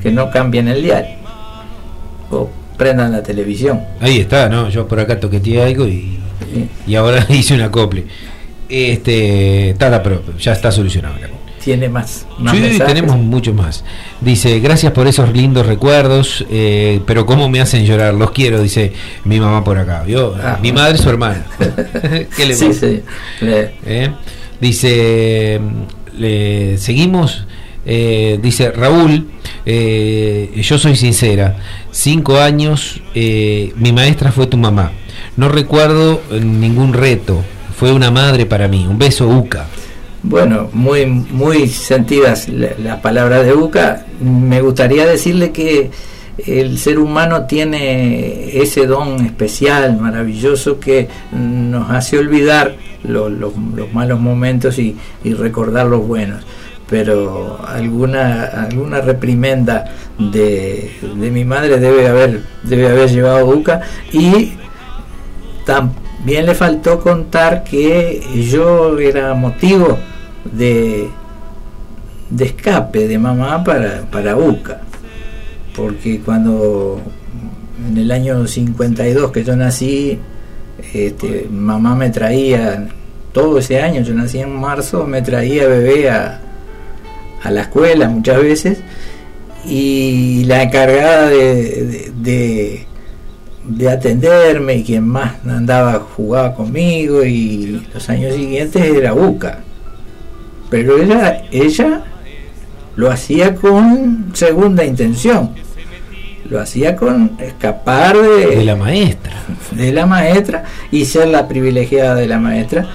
que no cambien el diario o prendan la televisión. Ahí está, ¿no? Yo por acá toqueteé algo y, y ahora hice un acople. Este, está, pero ya está solucionado. acople. Tiene más. más Sí, mensajes. tenemos mucho más. Dice, gracias por esos lindos recuerdos, eh, pero cómo me hacen llorar, los quiero, dice mi mamá por acá. ¿vio? Ah, mi madre y su hermana. ¿Qué le Sí, sí. ¿Eh? Dice, le, seguimos. Eh, dice Raúl, eh, yo soy sincera, cinco años, eh, mi maestra fue tu mamá. No recuerdo ningún reto, fue una madre para mí. Un beso, Uca. Bueno, muy, muy sentidas la- las palabras de Uca. Me gustaría decirle que el ser humano tiene ese don especial, maravilloso, que nos hace olvidar los, malos momentos y, recordar los buenos. Pero alguna, alguna reprimenda de, mi madre debe haber, debe haber llevado Buca y también le faltó contar que yo era motivo de, de escape de mamá para, para Buca porque cuando en el año 52 que yo nací, este, mamá me traía, todo ese año, yo nací en marzo, me traía bebé a, la escuela muchas veces. Y la encargada de, atenderme y quien más andaba jugaba conmigo y los años siguientes era Buca. Pero ella, ella lo hacía con segunda intención lo hacía con escapar de, la maestra. De la maestra y ser la privilegiada de la maestra.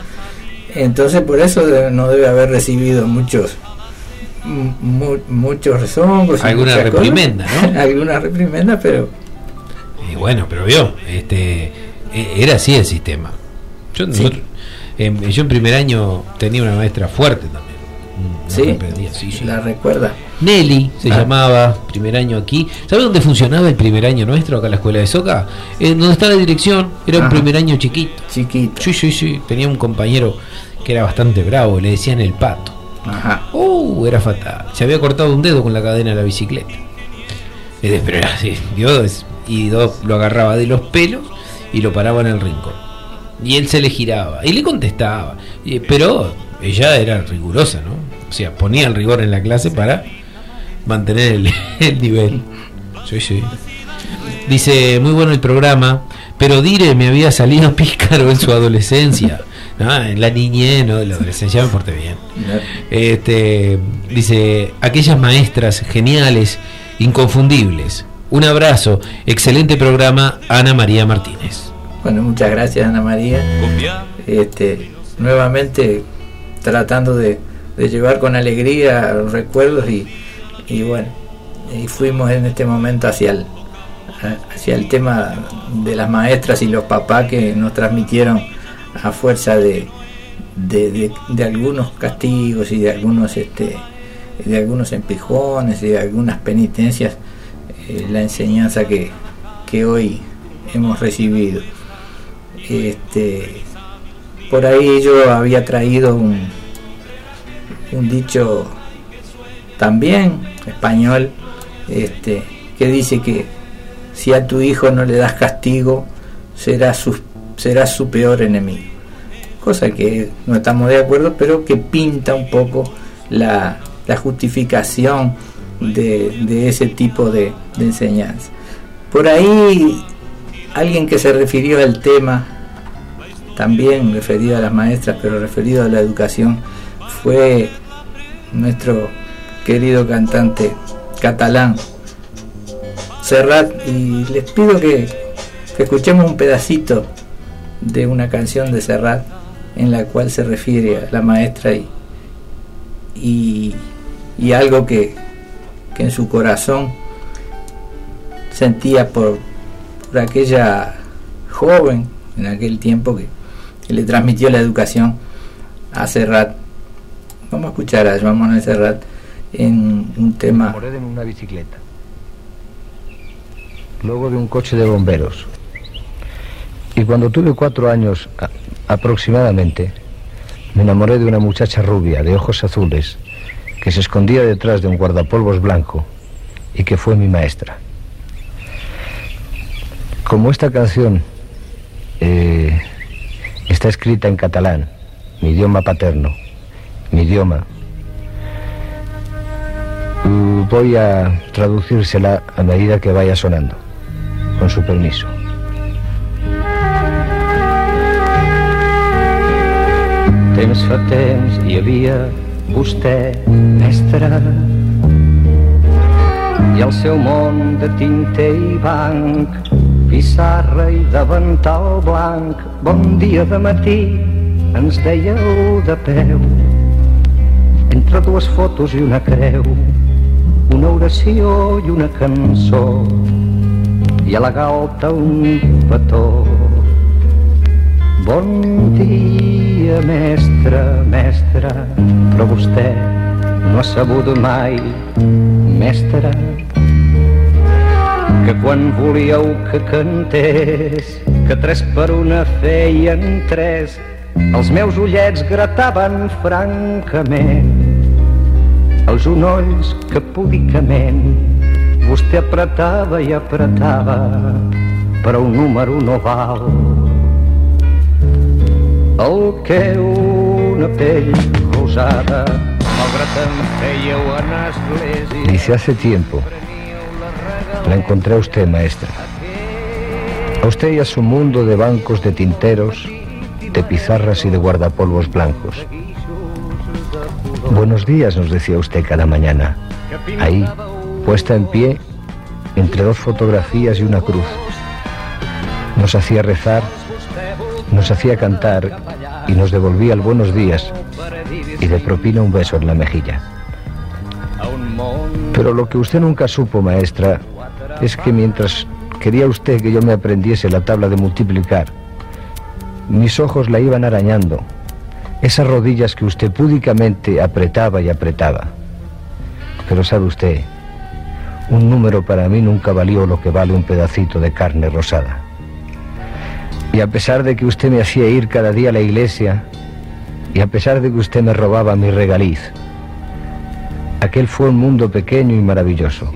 Entonces por eso no debe haber recibido muchos muchos rezongos. Alguna reprimenda, ¿no? Alguna reprimenda, pero... Bueno, pero vio, este, e, era así el sistema. Yo, yo en primer año tenía una maestra fuerte también Sí, la recuerda. Nelly se ah. llamaba, primer año aquí. ¿Sabe dónde funcionaba el primer año nuestro acá en la escuela de Soca? En donde está la dirección, era un primer año chiquito. Chiquito. Sí, sí, sí. Tenía un compañero que era bastante bravo, le decían el pato. Ajá. Uh, era fatal. Se había cortado un dedo con la cadena de la bicicleta. Pero era así, Dios, y lo agarraba de los pelos y lo paraba en el rincón. Y él se le giraba y le contestaba. Pero ella era rigurosa, ¿no? O sea, ponía el rigor en la clase para mantener el, nivel. Sí, sí. Dice, muy bueno el programa, pero Dire me había salido pícaro en su adolescencia. En la niñez, ¿no? De la adolescencia me porté bien. Este, dice, aquellas maestras geniales, inconfundibles. Un abrazo, excelente programa, Ana María Martínez. Bueno, muchas gracias Ana María. Este, nuevamente tratando de de llevar con alegría los recuerdos y, bueno, y fuimos en este momento hacia el, hacia el tema de las maestras y los papás que nos transmitieron a fuerza de, de, algunos castigos y de algunos este de algunos empujones y de algunas penitencias eh, la enseñanza que, que hoy hemos recibido este por ahí yo había traído un, un dicho también español este, que dice que si a tu hijo no le das castigo, será su, será su peor enemigo. Cosa que no estamos de acuerdo, pero que pinta un poco la, justificación de, ese tipo de, enseñanza. Por ahí, alguien que se refirió al tema, también referido a las maestras, pero referido a la educación, fue nuestro querido cantante catalán Serrat y les pido que, escuchemos un pedacito de una canción de Serrat en la cual se refiere a la maestra y, y, algo que, que, en su corazón sentía por, por aquella joven en aquel tiempo que, que le transmitió la educación a Serrat Vamos a escuchar a Joan Manuel Serrat en un tema. Moré en una bicicleta, luego de un coche de bomberos. Y cuando tuve cuatro años aproximadamente, me enamoré de una muchacha rubia, de ojos azules, que se escondía detrás de un guardapolvos blanco y que fue mi maestra. Como esta canción eh, está escrita en catalán, mi idioma paterno, mi idioma. Voy a traducírsela a medida que vaya sonando, con su permiso. Temps fa temps hi vostè, mestre, i el seu món de tinter i banc, pissarra i davantal blanc, bon dia de matí, ens dèieu de peu entre dues fotos i una creu, una oració i una cançó, i a la galta un petó. Bon dia, mestre, mestre, però vostè no ha sabut mai, mestre, que quan volíeu que cantés, que tres per una feien tres, els meus ullets grataven francament, els unolls que púdicament vostè apretava i apretava, però un número no val que una pell rosada em. Dice hace tiempo La encontré a usted, maestra. A usted y a su mundo de bancos de tinteros, de pizarras y de guardapolvos blancos. Buenos días, nos decía usted cada mañana. Ahí, puesta en pie, entre dos fotografías y una cruz. Nos hacía rezar, nos hacía cantar y nos devolvía el buenos días y de propina un beso en la mejilla. Pero lo que usted nunca supo, maestra, es que mientras quería usted que yo me aprendiese la tabla de multiplicar, mis ojos la iban arañando, esas rodillas que usted púdicamente apretaba y apretaba. Pero sabe usted, un número para mí nunca valió lo que vale un pedacito de carne rosada. Y a pesar de que usted me hacía ir cada día a la iglesia, y a pesar de que usted me robaba mi regaliz, aquel fue un mundo pequeño y maravilloso.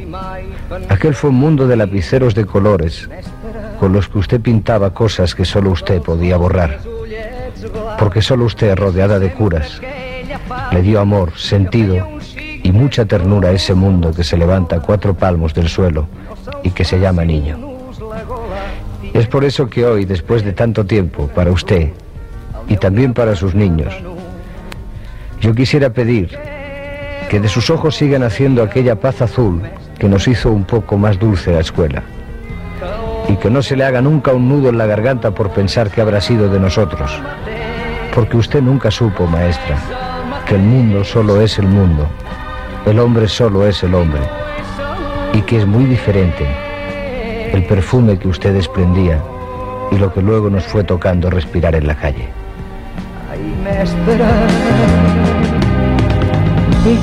Aquel fue un mundo de lapiceros de colores, con los que usted pintaba cosas que solo usted podía borrar. Porque solo usted, rodeada de curas, le dio amor, sentido y mucha ternura a ese mundo que se levanta a cuatro palmos del suelo y que se llama niño. Es por eso que hoy, después de tanto tiempo, para usted y también para sus niños, yo quisiera pedir que de sus ojos sigan haciendo aquella paz azul que nos hizo un poco más dulce la escuela. Y que no se le haga nunca un nudo en la garganta por pensar que habrá sido de nosotros. Porque usted nunca supo, maestra, que el mundo solo es el mundo, el hombre solo es el hombre, y que es muy diferente el perfume que usted desprendía y lo que luego nos fue tocando respirar en la calle.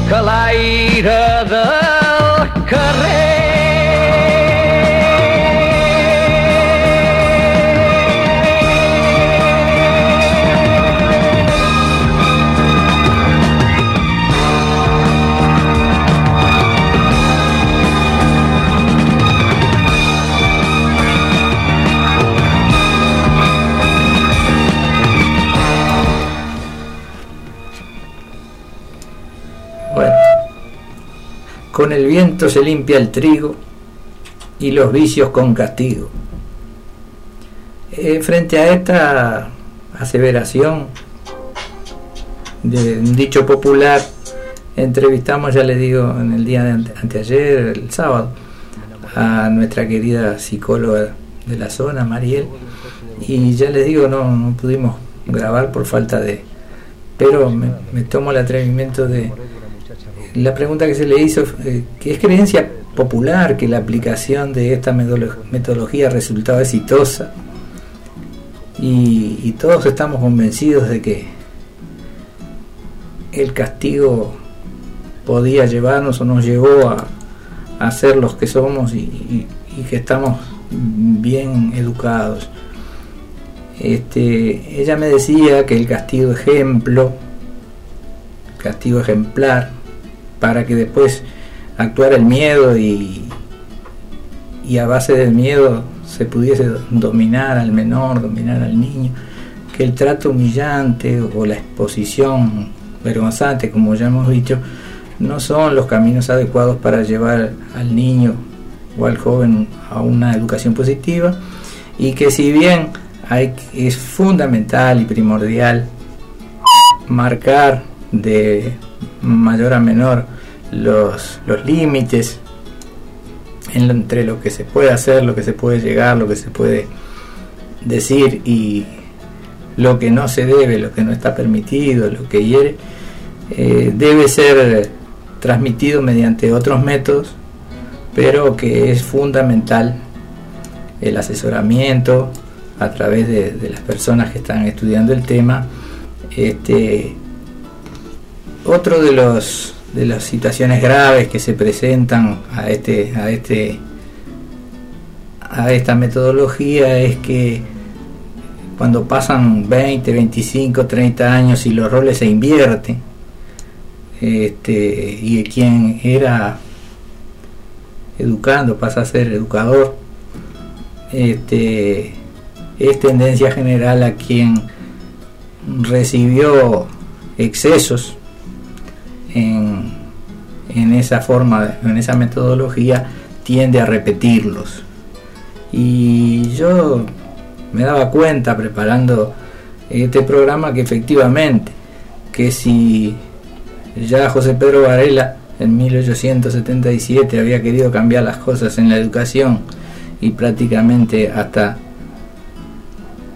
carrer Con el viento se limpia el trigo y los vicios con castigo. Eh, frente a esta aseveración de un dicho popular, entrevistamos, ya le digo, en el día de anteayer, el sábado, a nuestra querida psicóloga de la zona, Mariel, y ya les digo, no, no pudimos grabar por falta de... Pero me tomo el atrevimiento de la pregunta que se le hizo, eh, que es creencia popular que la aplicación de esta metodología ha resultado exitosa y, todos estamos convencidos de que el castigo podía llevarnos o nos llevó a, a ser los que somos y, que estamos bien educados. Este, ella me decía que el castigo ejemplo, castigo ejemplar, para que después actuara el miedo y, y a base del miedo se pudiese dominar al menor, dominar al niño, que el trato humillante o la exposición vergonzante, como ya hemos dicho, no son los caminos adecuados para llevar al niño o al joven a una educación positiva y que si bien es fundamental y primordial marcar de mayor a menor los, los límites entre lo que se puede hacer, lo que se puede llegar, lo que se puede decir y lo que no se debe, lo que no está permitido, lo que hiere, eh, debe ser transmitido mediante otros métodos, pero que es fundamental el asesoramiento a través de, las personas que están estudiando el tema. Este, otro de los de las situaciones graves que se presentan a este a este a esta metodología es que cuando pasan 20, 25, 30 años y los roles se invierten este, y quien era educando pasa a ser educador este, es tendencia general a quien recibió excesos en, esa forma, en esa metodología, tiende a repetirlos. Y yo me daba cuenta preparando este programa que efectivamente, que si ya José Pedro Varela en 1877 había querido cambiar las cosas en la educación y prácticamente hasta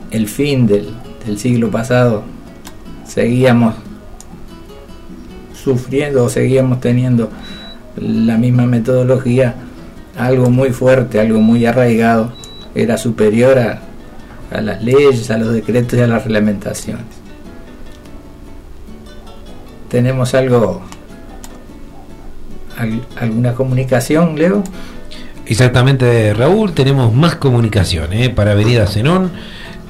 el fin del siglo pasado seguíamos sufriendo o seguíamos teniendo la misma metodología, algo muy fuerte, algo muy arraigado, era superior a, a las leyes, a los decretos y a las reglamentaciones. ¿Tenemos algo, alguna comunicación, Leo? Exactamente, Raúl, tenemos más comunicación ¿eh? para Avenida Zenón.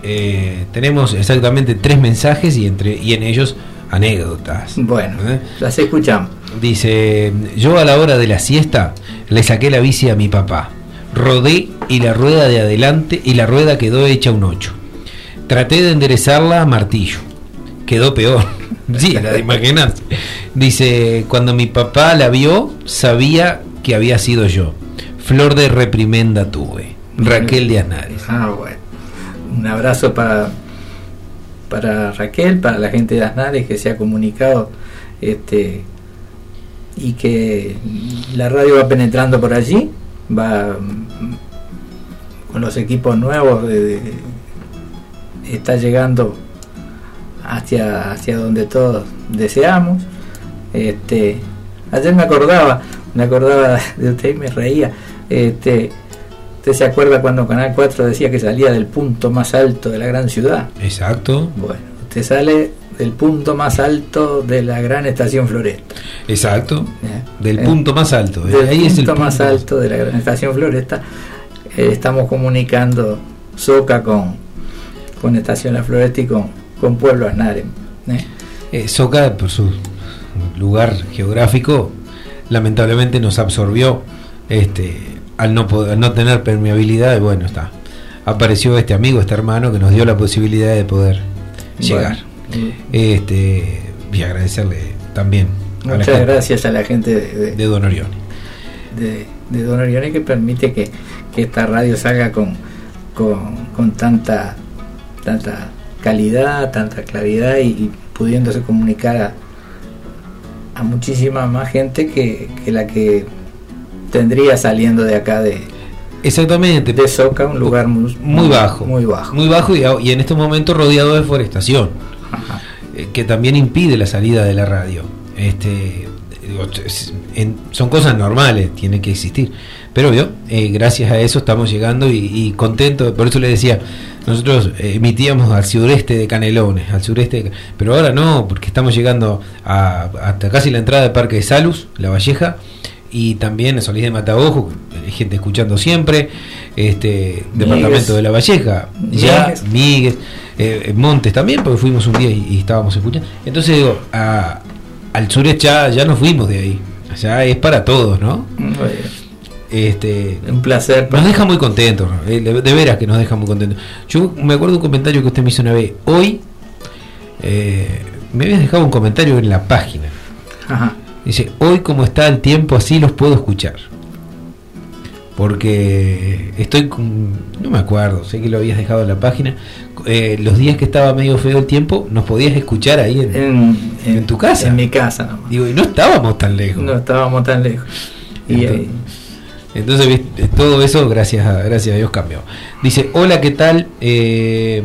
Eh, tenemos exactamente tres mensajes y, entre, y en ellos anécdotas. Bueno, ¿Eh? las escuchamos. Dice, yo a la hora de la siesta le saqué la bici a mi papá. Rodé y la rueda de adelante y la rueda quedó hecha un 8. Traté de enderezarla a martillo. Quedó peor. Sí, la imaginas. Dice, cuando mi papá la vio, sabía que había sido yo. Flor de reprimenda tuve. Raquel de. Ah, bueno. Un abrazo para, para Raquel, para la gente de Aznares que se ha comunicado este, y que la radio va penetrando por allí, va con los equipos nuevos, está llegando hacia, hacia donde todos deseamos. Este, ayer me acordaba, me acordaba de usted y me reía. Este, ¿Usted se acuerda cuando Canal 4 decía que salía del punto más alto de la gran ciudad? Exacto. Bueno, usted sale del punto más alto de la gran estación Floresta. Exacto. Del punto más alto. Del Ahí punto es el punto más alto de la gran estación Floresta. Eh, estamos comunicando Soca con, con Estación La Floresta y con, con Pueblo Asnarem. ¿eh? Eh, Soca, por su lugar geográfico, lamentablemente nos absorbió este, al, no poder, no tener permeabilidad. Y bueno, está. Apareció este amigo, este hermano, que nos dio la posibilidad de poder llegar. Este, y agradecerle también. Muchas gracias a la gente de, de, Don Orione. De, de, Don Orione que permite que, esta radio salga con, con, tanta, tanta calidad, tanta claridad y, pudiéndose comunicar a, a muchísima más gente que, que la que tendría saliendo de acá de, Exactamente. De Soca, un lugar muy, muy, bajo. Muy bajo. Muy bajo y, y, en este momento rodeado de forestación. Eh, que también impide la salida de la radio. Este, son cosas normales, tienen que existir. Pero vio, eh, gracias a eso estamos llegando y, contentos. Por eso le decía, nosotros emitíamos al sureste de Canelones, al sureste, pero ahora no, porque estamos llegando a, hasta casi la entrada del Parque de Salus, La Valleja, y también Solís de Mataojo, hay gente escuchando siempre, este departamento de La Valleja, ya Miguel eh, Montes también, porque fuimos un día y, estábamos escuchando. Entonces digo, al sureste ya, ya nos fuimos de ahí. Sea, es para todos, ¿no? Este, un placer. Nos deja muy contentos, eh, de, veras que nos deja muy contentos. Yo me acuerdo un comentario que usted me hizo una vez. Hoy eh, me habías dejado un comentario en la página. Dice, hoy como está el tiempo así los puedo escuchar porque estoy con, no me acuerdo, sé que lo habías dejado en la página, eh, los días que estaba medio feo el tiempo, nos podías escuchar ahí en, tu casa. En mi casa, Digo, y no estábamos tan lejos. No estábamos tan lejos. Y entonces, todo eso, gracias a, gracias a Dios, cambió. Dice, hola, ¿qué tal? Eh,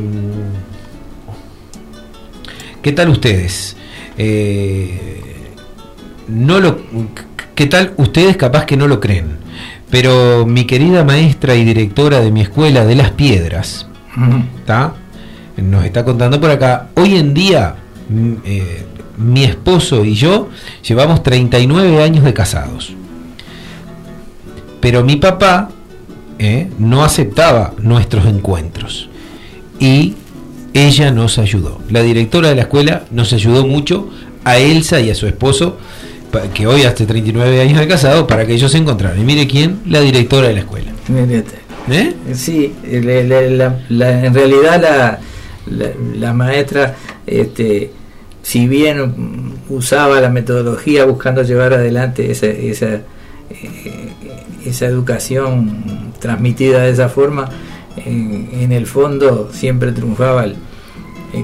¿Qué tal ustedes? Eh, no lo, ¿Qué tal ustedes capaz que no lo creen? Pero mi querida maestra y directora de mi escuela de las piedras, ¿está? nos está contando por acá, hoy en día mm, eh, mi esposo y yo llevamos 39 años de casados. Pero mi papá eh, no aceptaba nuestros encuentros. Y ella nos ayudó. La directora de la escuela nos ayudó mucho a Elsa y a su esposo, que hoy hace 39 años de casado, para que ellos se encontraran. Y mire quién, la directora de la escuela. ¿Eh? Sí, en realidad la, la, maestra, este, si bien usaba la metodología buscando llevar adelante esa, esa, eh, esa educación transmitida de esa forma, en, el fondo siempre triunfaba el,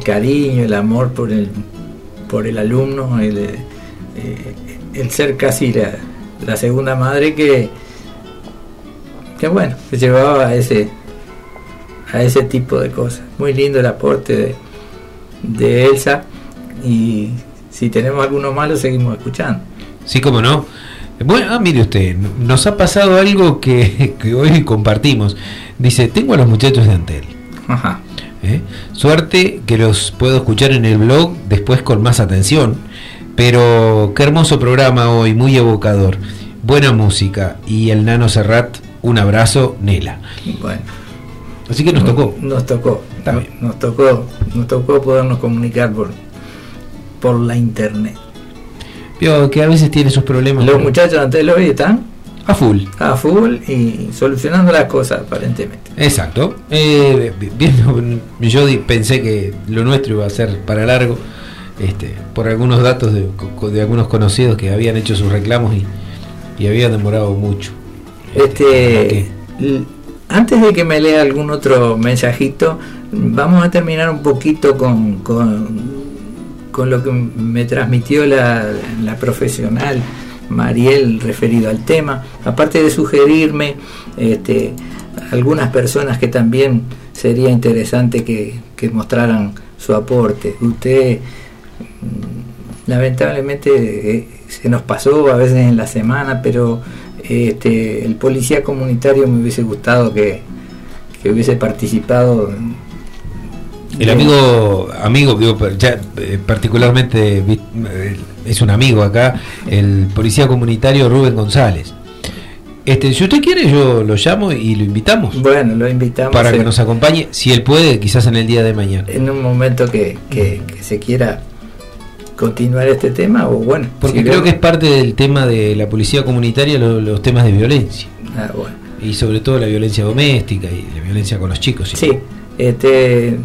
cariño, el amor por el, por el alumno, el, eh, el ser casi la, la, segunda madre que, que bueno, que llevaba a ese, a ese tipo de cosas. Muy lindo el aporte de, de Elsa y si tenemos alguno malo seguimos escuchando. Sí, como no. Bueno, ah, mire usted, nos ha pasado algo que, que hoy compartimos. Dice, tengo a los muchachos de Antel. Ajá. ¿Eh? Suerte que los puedo escuchar en el blog después con más atención. Pero qué hermoso programa hoy, muy evocador. Buena música. Y el Nano Serrat, un abrazo, Nela. Bueno. Así que nos tocó. Nos tocó. Nos tocó, nos tocó podernos comunicar por, por la internet. Vio que a veces tiene sus problemas. Los muchachos de Antel hoy están a full. A full y solucionando las cosas, aparentemente. Exacto. Eh, bien, yo pensé que lo nuestro iba a ser para largo, este, por algunos datos de, algunos conocidos que habían hecho sus reclamos y, y habían demorado mucho. Este, antes de que me lea algún otro mensajito, vamos a terminar un poquito con, con, con lo que me transmitió la, la profesional Mariel referido al tema, aparte de sugerirme este, algunas personas que también sería interesante que, mostraran su aporte. Usted lamentablemente eh, se nos pasó a veces en la semana, pero este, el policía comunitario me hubiese gustado que, que hubiese participado el amigo, amigo, ya, eh, particularmente eh, es un amigo acá, el policía comunitario Rubén González. Este, si usted quiere, yo lo llamo y lo invitamos. Bueno, lo invitamos. Para que nos acompañe, si él puede, quizás en el día de mañana. En un momento que, que, se quiera continuar este tema, o bueno. Porque creo que es parte del tema de la policía comunitaria, los, temas de violencia. Ah, bueno. Y sobre todo la violencia doméstica y la violencia con los chicos. Sí, este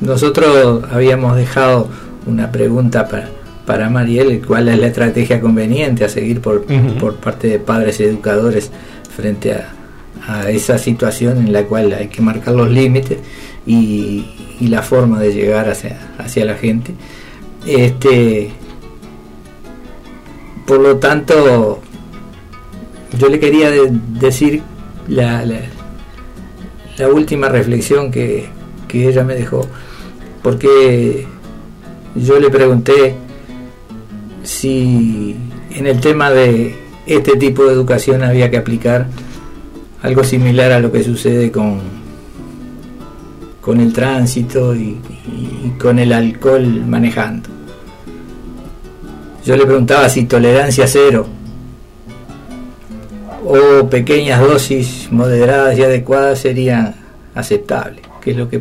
nosotros habíamos dejado una pregunta para, para Mariel, cuál es la estrategia conveniente a seguir por, por parte de padres educadores frente a, esa situación en la cual hay que marcar los límites y, la forma de llegar hacia, hacia la gente. Este, por lo tanto, yo le quería decir la, la, última reflexión que, que ella me dejó porque yo le pregunté si en el tema de este tipo de educación había que aplicar algo similar a lo que sucede con, con el tránsito y, con el alcohol manejando. Yo le preguntaba si tolerancia cero o pequeñas dosis moderadas y adecuadas serían aceptables, que es lo que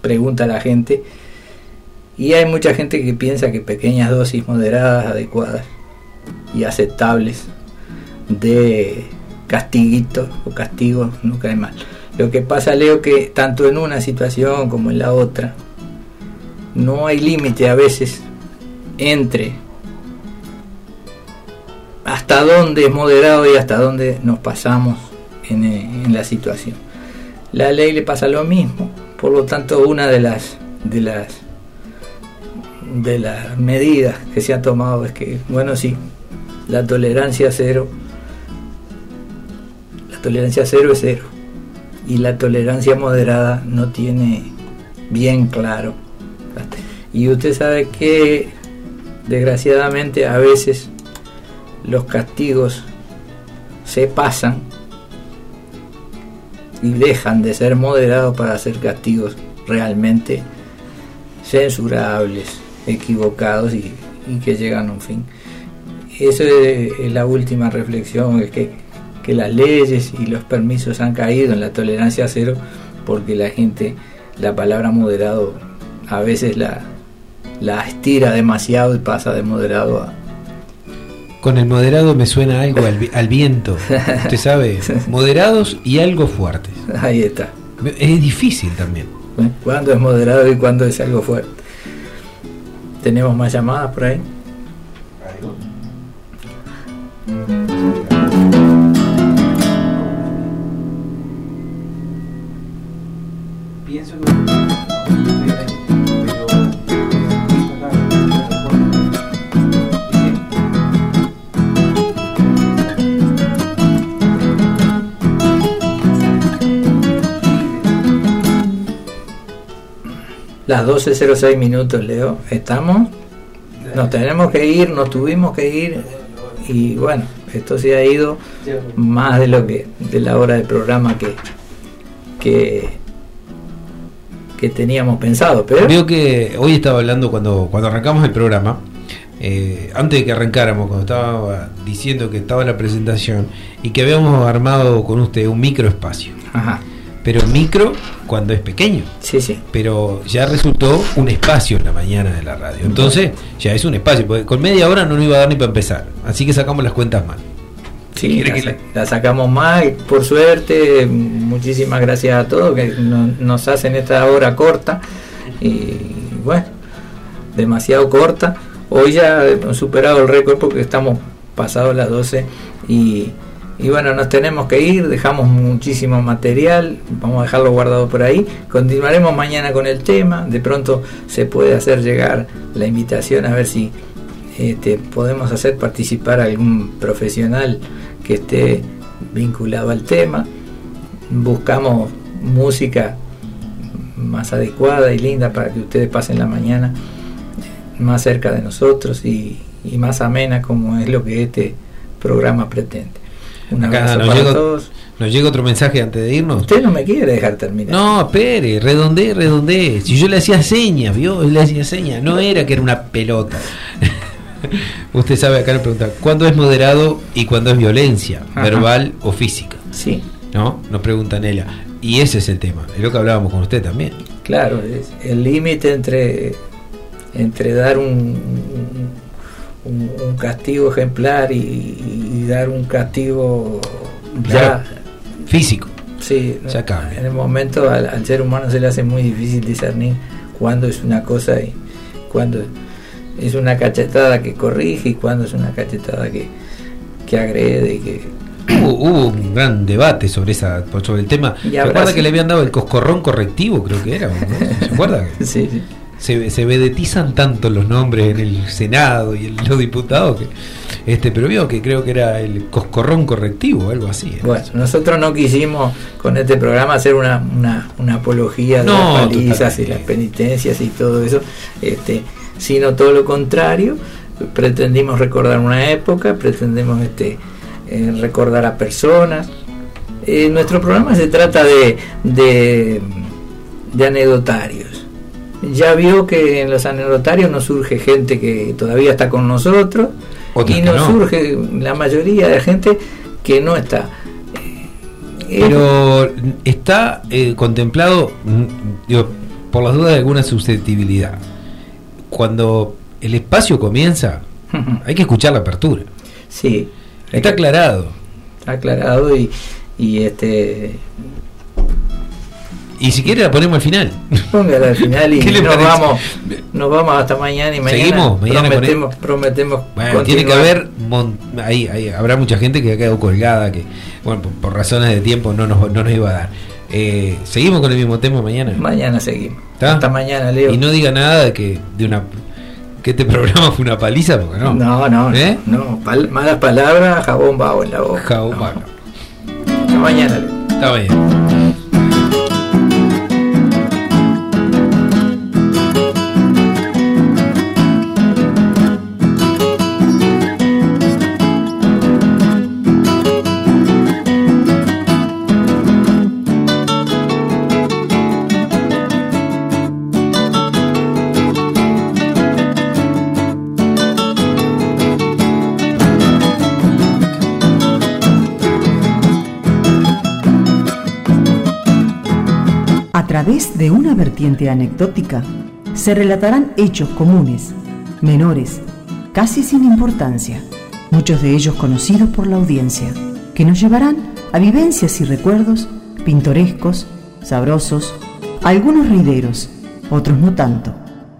pregunta la gente. Y hay mucha gente que piensa que pequeñas dosis moderadas, adecuadas y aceptables de castiguitos o castigos no cae mal. Lo que pasa, Leo, que tanto en una situación como en la otra, no hay límite a veces entre hasta dónde es moderado y hasta dónde nos pasamos en, en la situación. La ley le pasa lo mismo. Por lo tanto, una de las de las de las medidas que se han tomado es que, bueno, sí, la tolerancia cero, la tolerancia cero es cero y la tolerancia moderada no tiene bien claro. Y usted sabe que desgraciadamente a veces los castigos se pasan y dejan de ser moderados para hacer castigos realmente censurables, equivocados y, que llegan a un fin. Eso es, la última reflexión, es que, que las leyes y los permisos han caído en la tolerancia cero porque la gente, la palabra moderado a veces la, la estira demasiado y pasa de moderado a, con el moderado me suena algo al, viento. Usted sabe, moderados y algo fuertes. Ahí está. Es difícil también. ¿Cuándo es moderado y cuándo es algo fuerte? ¿Tenemos más llamadas por ahí? Pienso Las 12.06 minutos, Leo. ¿Estamos? Nos tenemos que ir, nos tuvimos que ir. Y bueno, esto se ha ido más de lo que de la hora del programa que que, que teníamos pensado. Pero veo que hoy estaba hablando cuando cuando arrancamos el programa. Eh, antes de que arrancáramos, cuando estaba diciendo que estaba la presentación y que habíamos armado con usted un microespacio. Ajá pero micro cuando es pequeño. Sí, sí. Pero ya resultó un espacio en la mañana de la radio. Entonces, ya es un espacio, porque con media hora no nos iba a dar ni para empezar. Así que sacamos las cuentas mal. Sí, la, sacamos mal, por suerte, muchísimas gracias a todos que nos hacen esta hora corta. Y bueno, demasiado corta. Hoy ya hemos superado el récord porque estamos pasados las 12 y y bueno, nos tenemos que ir, dejamos muchísimo material, vamos a dejarlo guardado por ahí. Continuaremos mañana con el tema, de pronto se puede hacer llegar la invitación a ver si este, podemos hacer participar a algún profesional que esté vinculado al tema. Buscamos música más adecuada y linda para que ustedes pasen la mañana más cerca de nosotros y, y más amena como es lo que este programa pretende. Acá nos llega, otro mensaje antes de irnos. Usted no me quiere dejar terminar. No, espere, redondee, redondee. Si yo le hacía señas, ¿vio? Le hacía señas. No era que era una pelota. Usted sabe, acá le pregunta, ¿cuándo es moderado y cuándo es violencia, verbal o física? Sí. ¿No? Nos pregunta Nelia. Y ese es el tema, es lo que hablábamos con usted también. Claro, es el límite entre, entre dar un, un, castigo ejemplar y, dar un castigo ya, físico. Sí, en el momento al, ser humano se le hace muy difícil discernir cuándo es una cosa y cuándo es una cachetada que corrige y cuándo es una cachetada que, que agrede y que hubo, un gran debate sobre esa sobre el tema. ¿Se acuerda que le habían dado el coscorrón correctivo? Creo que era. ¿Se acuerda? sí, sí se, se vedetizan tanto los nombres en el Senado y en los diputados que este pero vio que creo que era el coscorrón correctivo algo así ¿eh? bueno nosotros no quisimos con este programa hacer una, una, apología de las palizas y las penitencias y todo eso este sino todo lo contrario. Pretendimos recordar una época pretendemos este eh, recordar a personas. Eh, nuestro programa se trata de, de, de anecdotarios ya vio que en los anecdotarios nos surge gente que todavía está con nosotros y nos surge la mayoría de gente que no está. Pero está eh, contemplado, mm, por las dudas de alguna susceptibilidad. Cuando el espacio comienza, hay que escuchar la apertura. Sí. Está aclarado. Está aclarado y, y este y si quiere la ponemos al final. Póngala al final y nos vamos, nos vamos hasta mañana y mañana. Seguimos, mañana prometemos, prometemos bueno, tiene que haber ahí, ahí, habrá mucha gente que ha quedado colgada que bueno por, razones de tiempo no nos, no nos iba a dar. Eh, seguimos con el mismo tema mañana. Mañana seguimos. Hasta mañana, Leo. Y no diga nada de que de una que este programa fue una paliza, porque no. No, no, ¿Eh? no. malas palabras, jabón bajo en la boca. Jabón no. Hasta mañana, Leo. Hasta mañana. Través de una vertiente anecdótica, se relatarán hechos comunes, menores, casi sin importancia, muchos de ellos conocidos por la audiencia, que nos llevarán a vivencias y recuerdos pintorescos, sabrosos, algunos rideros, otros no tanto,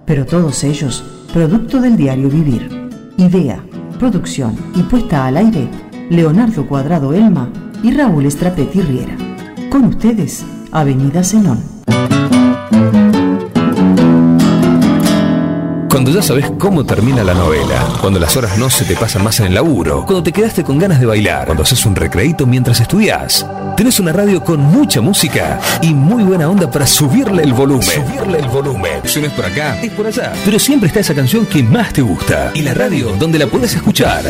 pero todos ellos producto del diario vivir. Idea, producción y puesta al aire, Leonardo Cuadrado Elma y Raúl Estrapetti Riera. Con ustedes, Avenida Zenón. Cuando ya sabes cómo termina la novela, cuando las horas no se te pasan más en el laburo, cuando te quedaste con ganas de bailar, cuando haces un recreito mientras estudias, tenés una radio con mucha música y muy buena onda para subirle el volumen. Subirle el volumen. Si no es por acá, es por allá. Pero siempre está esa canción que más te gusta y la radio donde la puedes escuchar.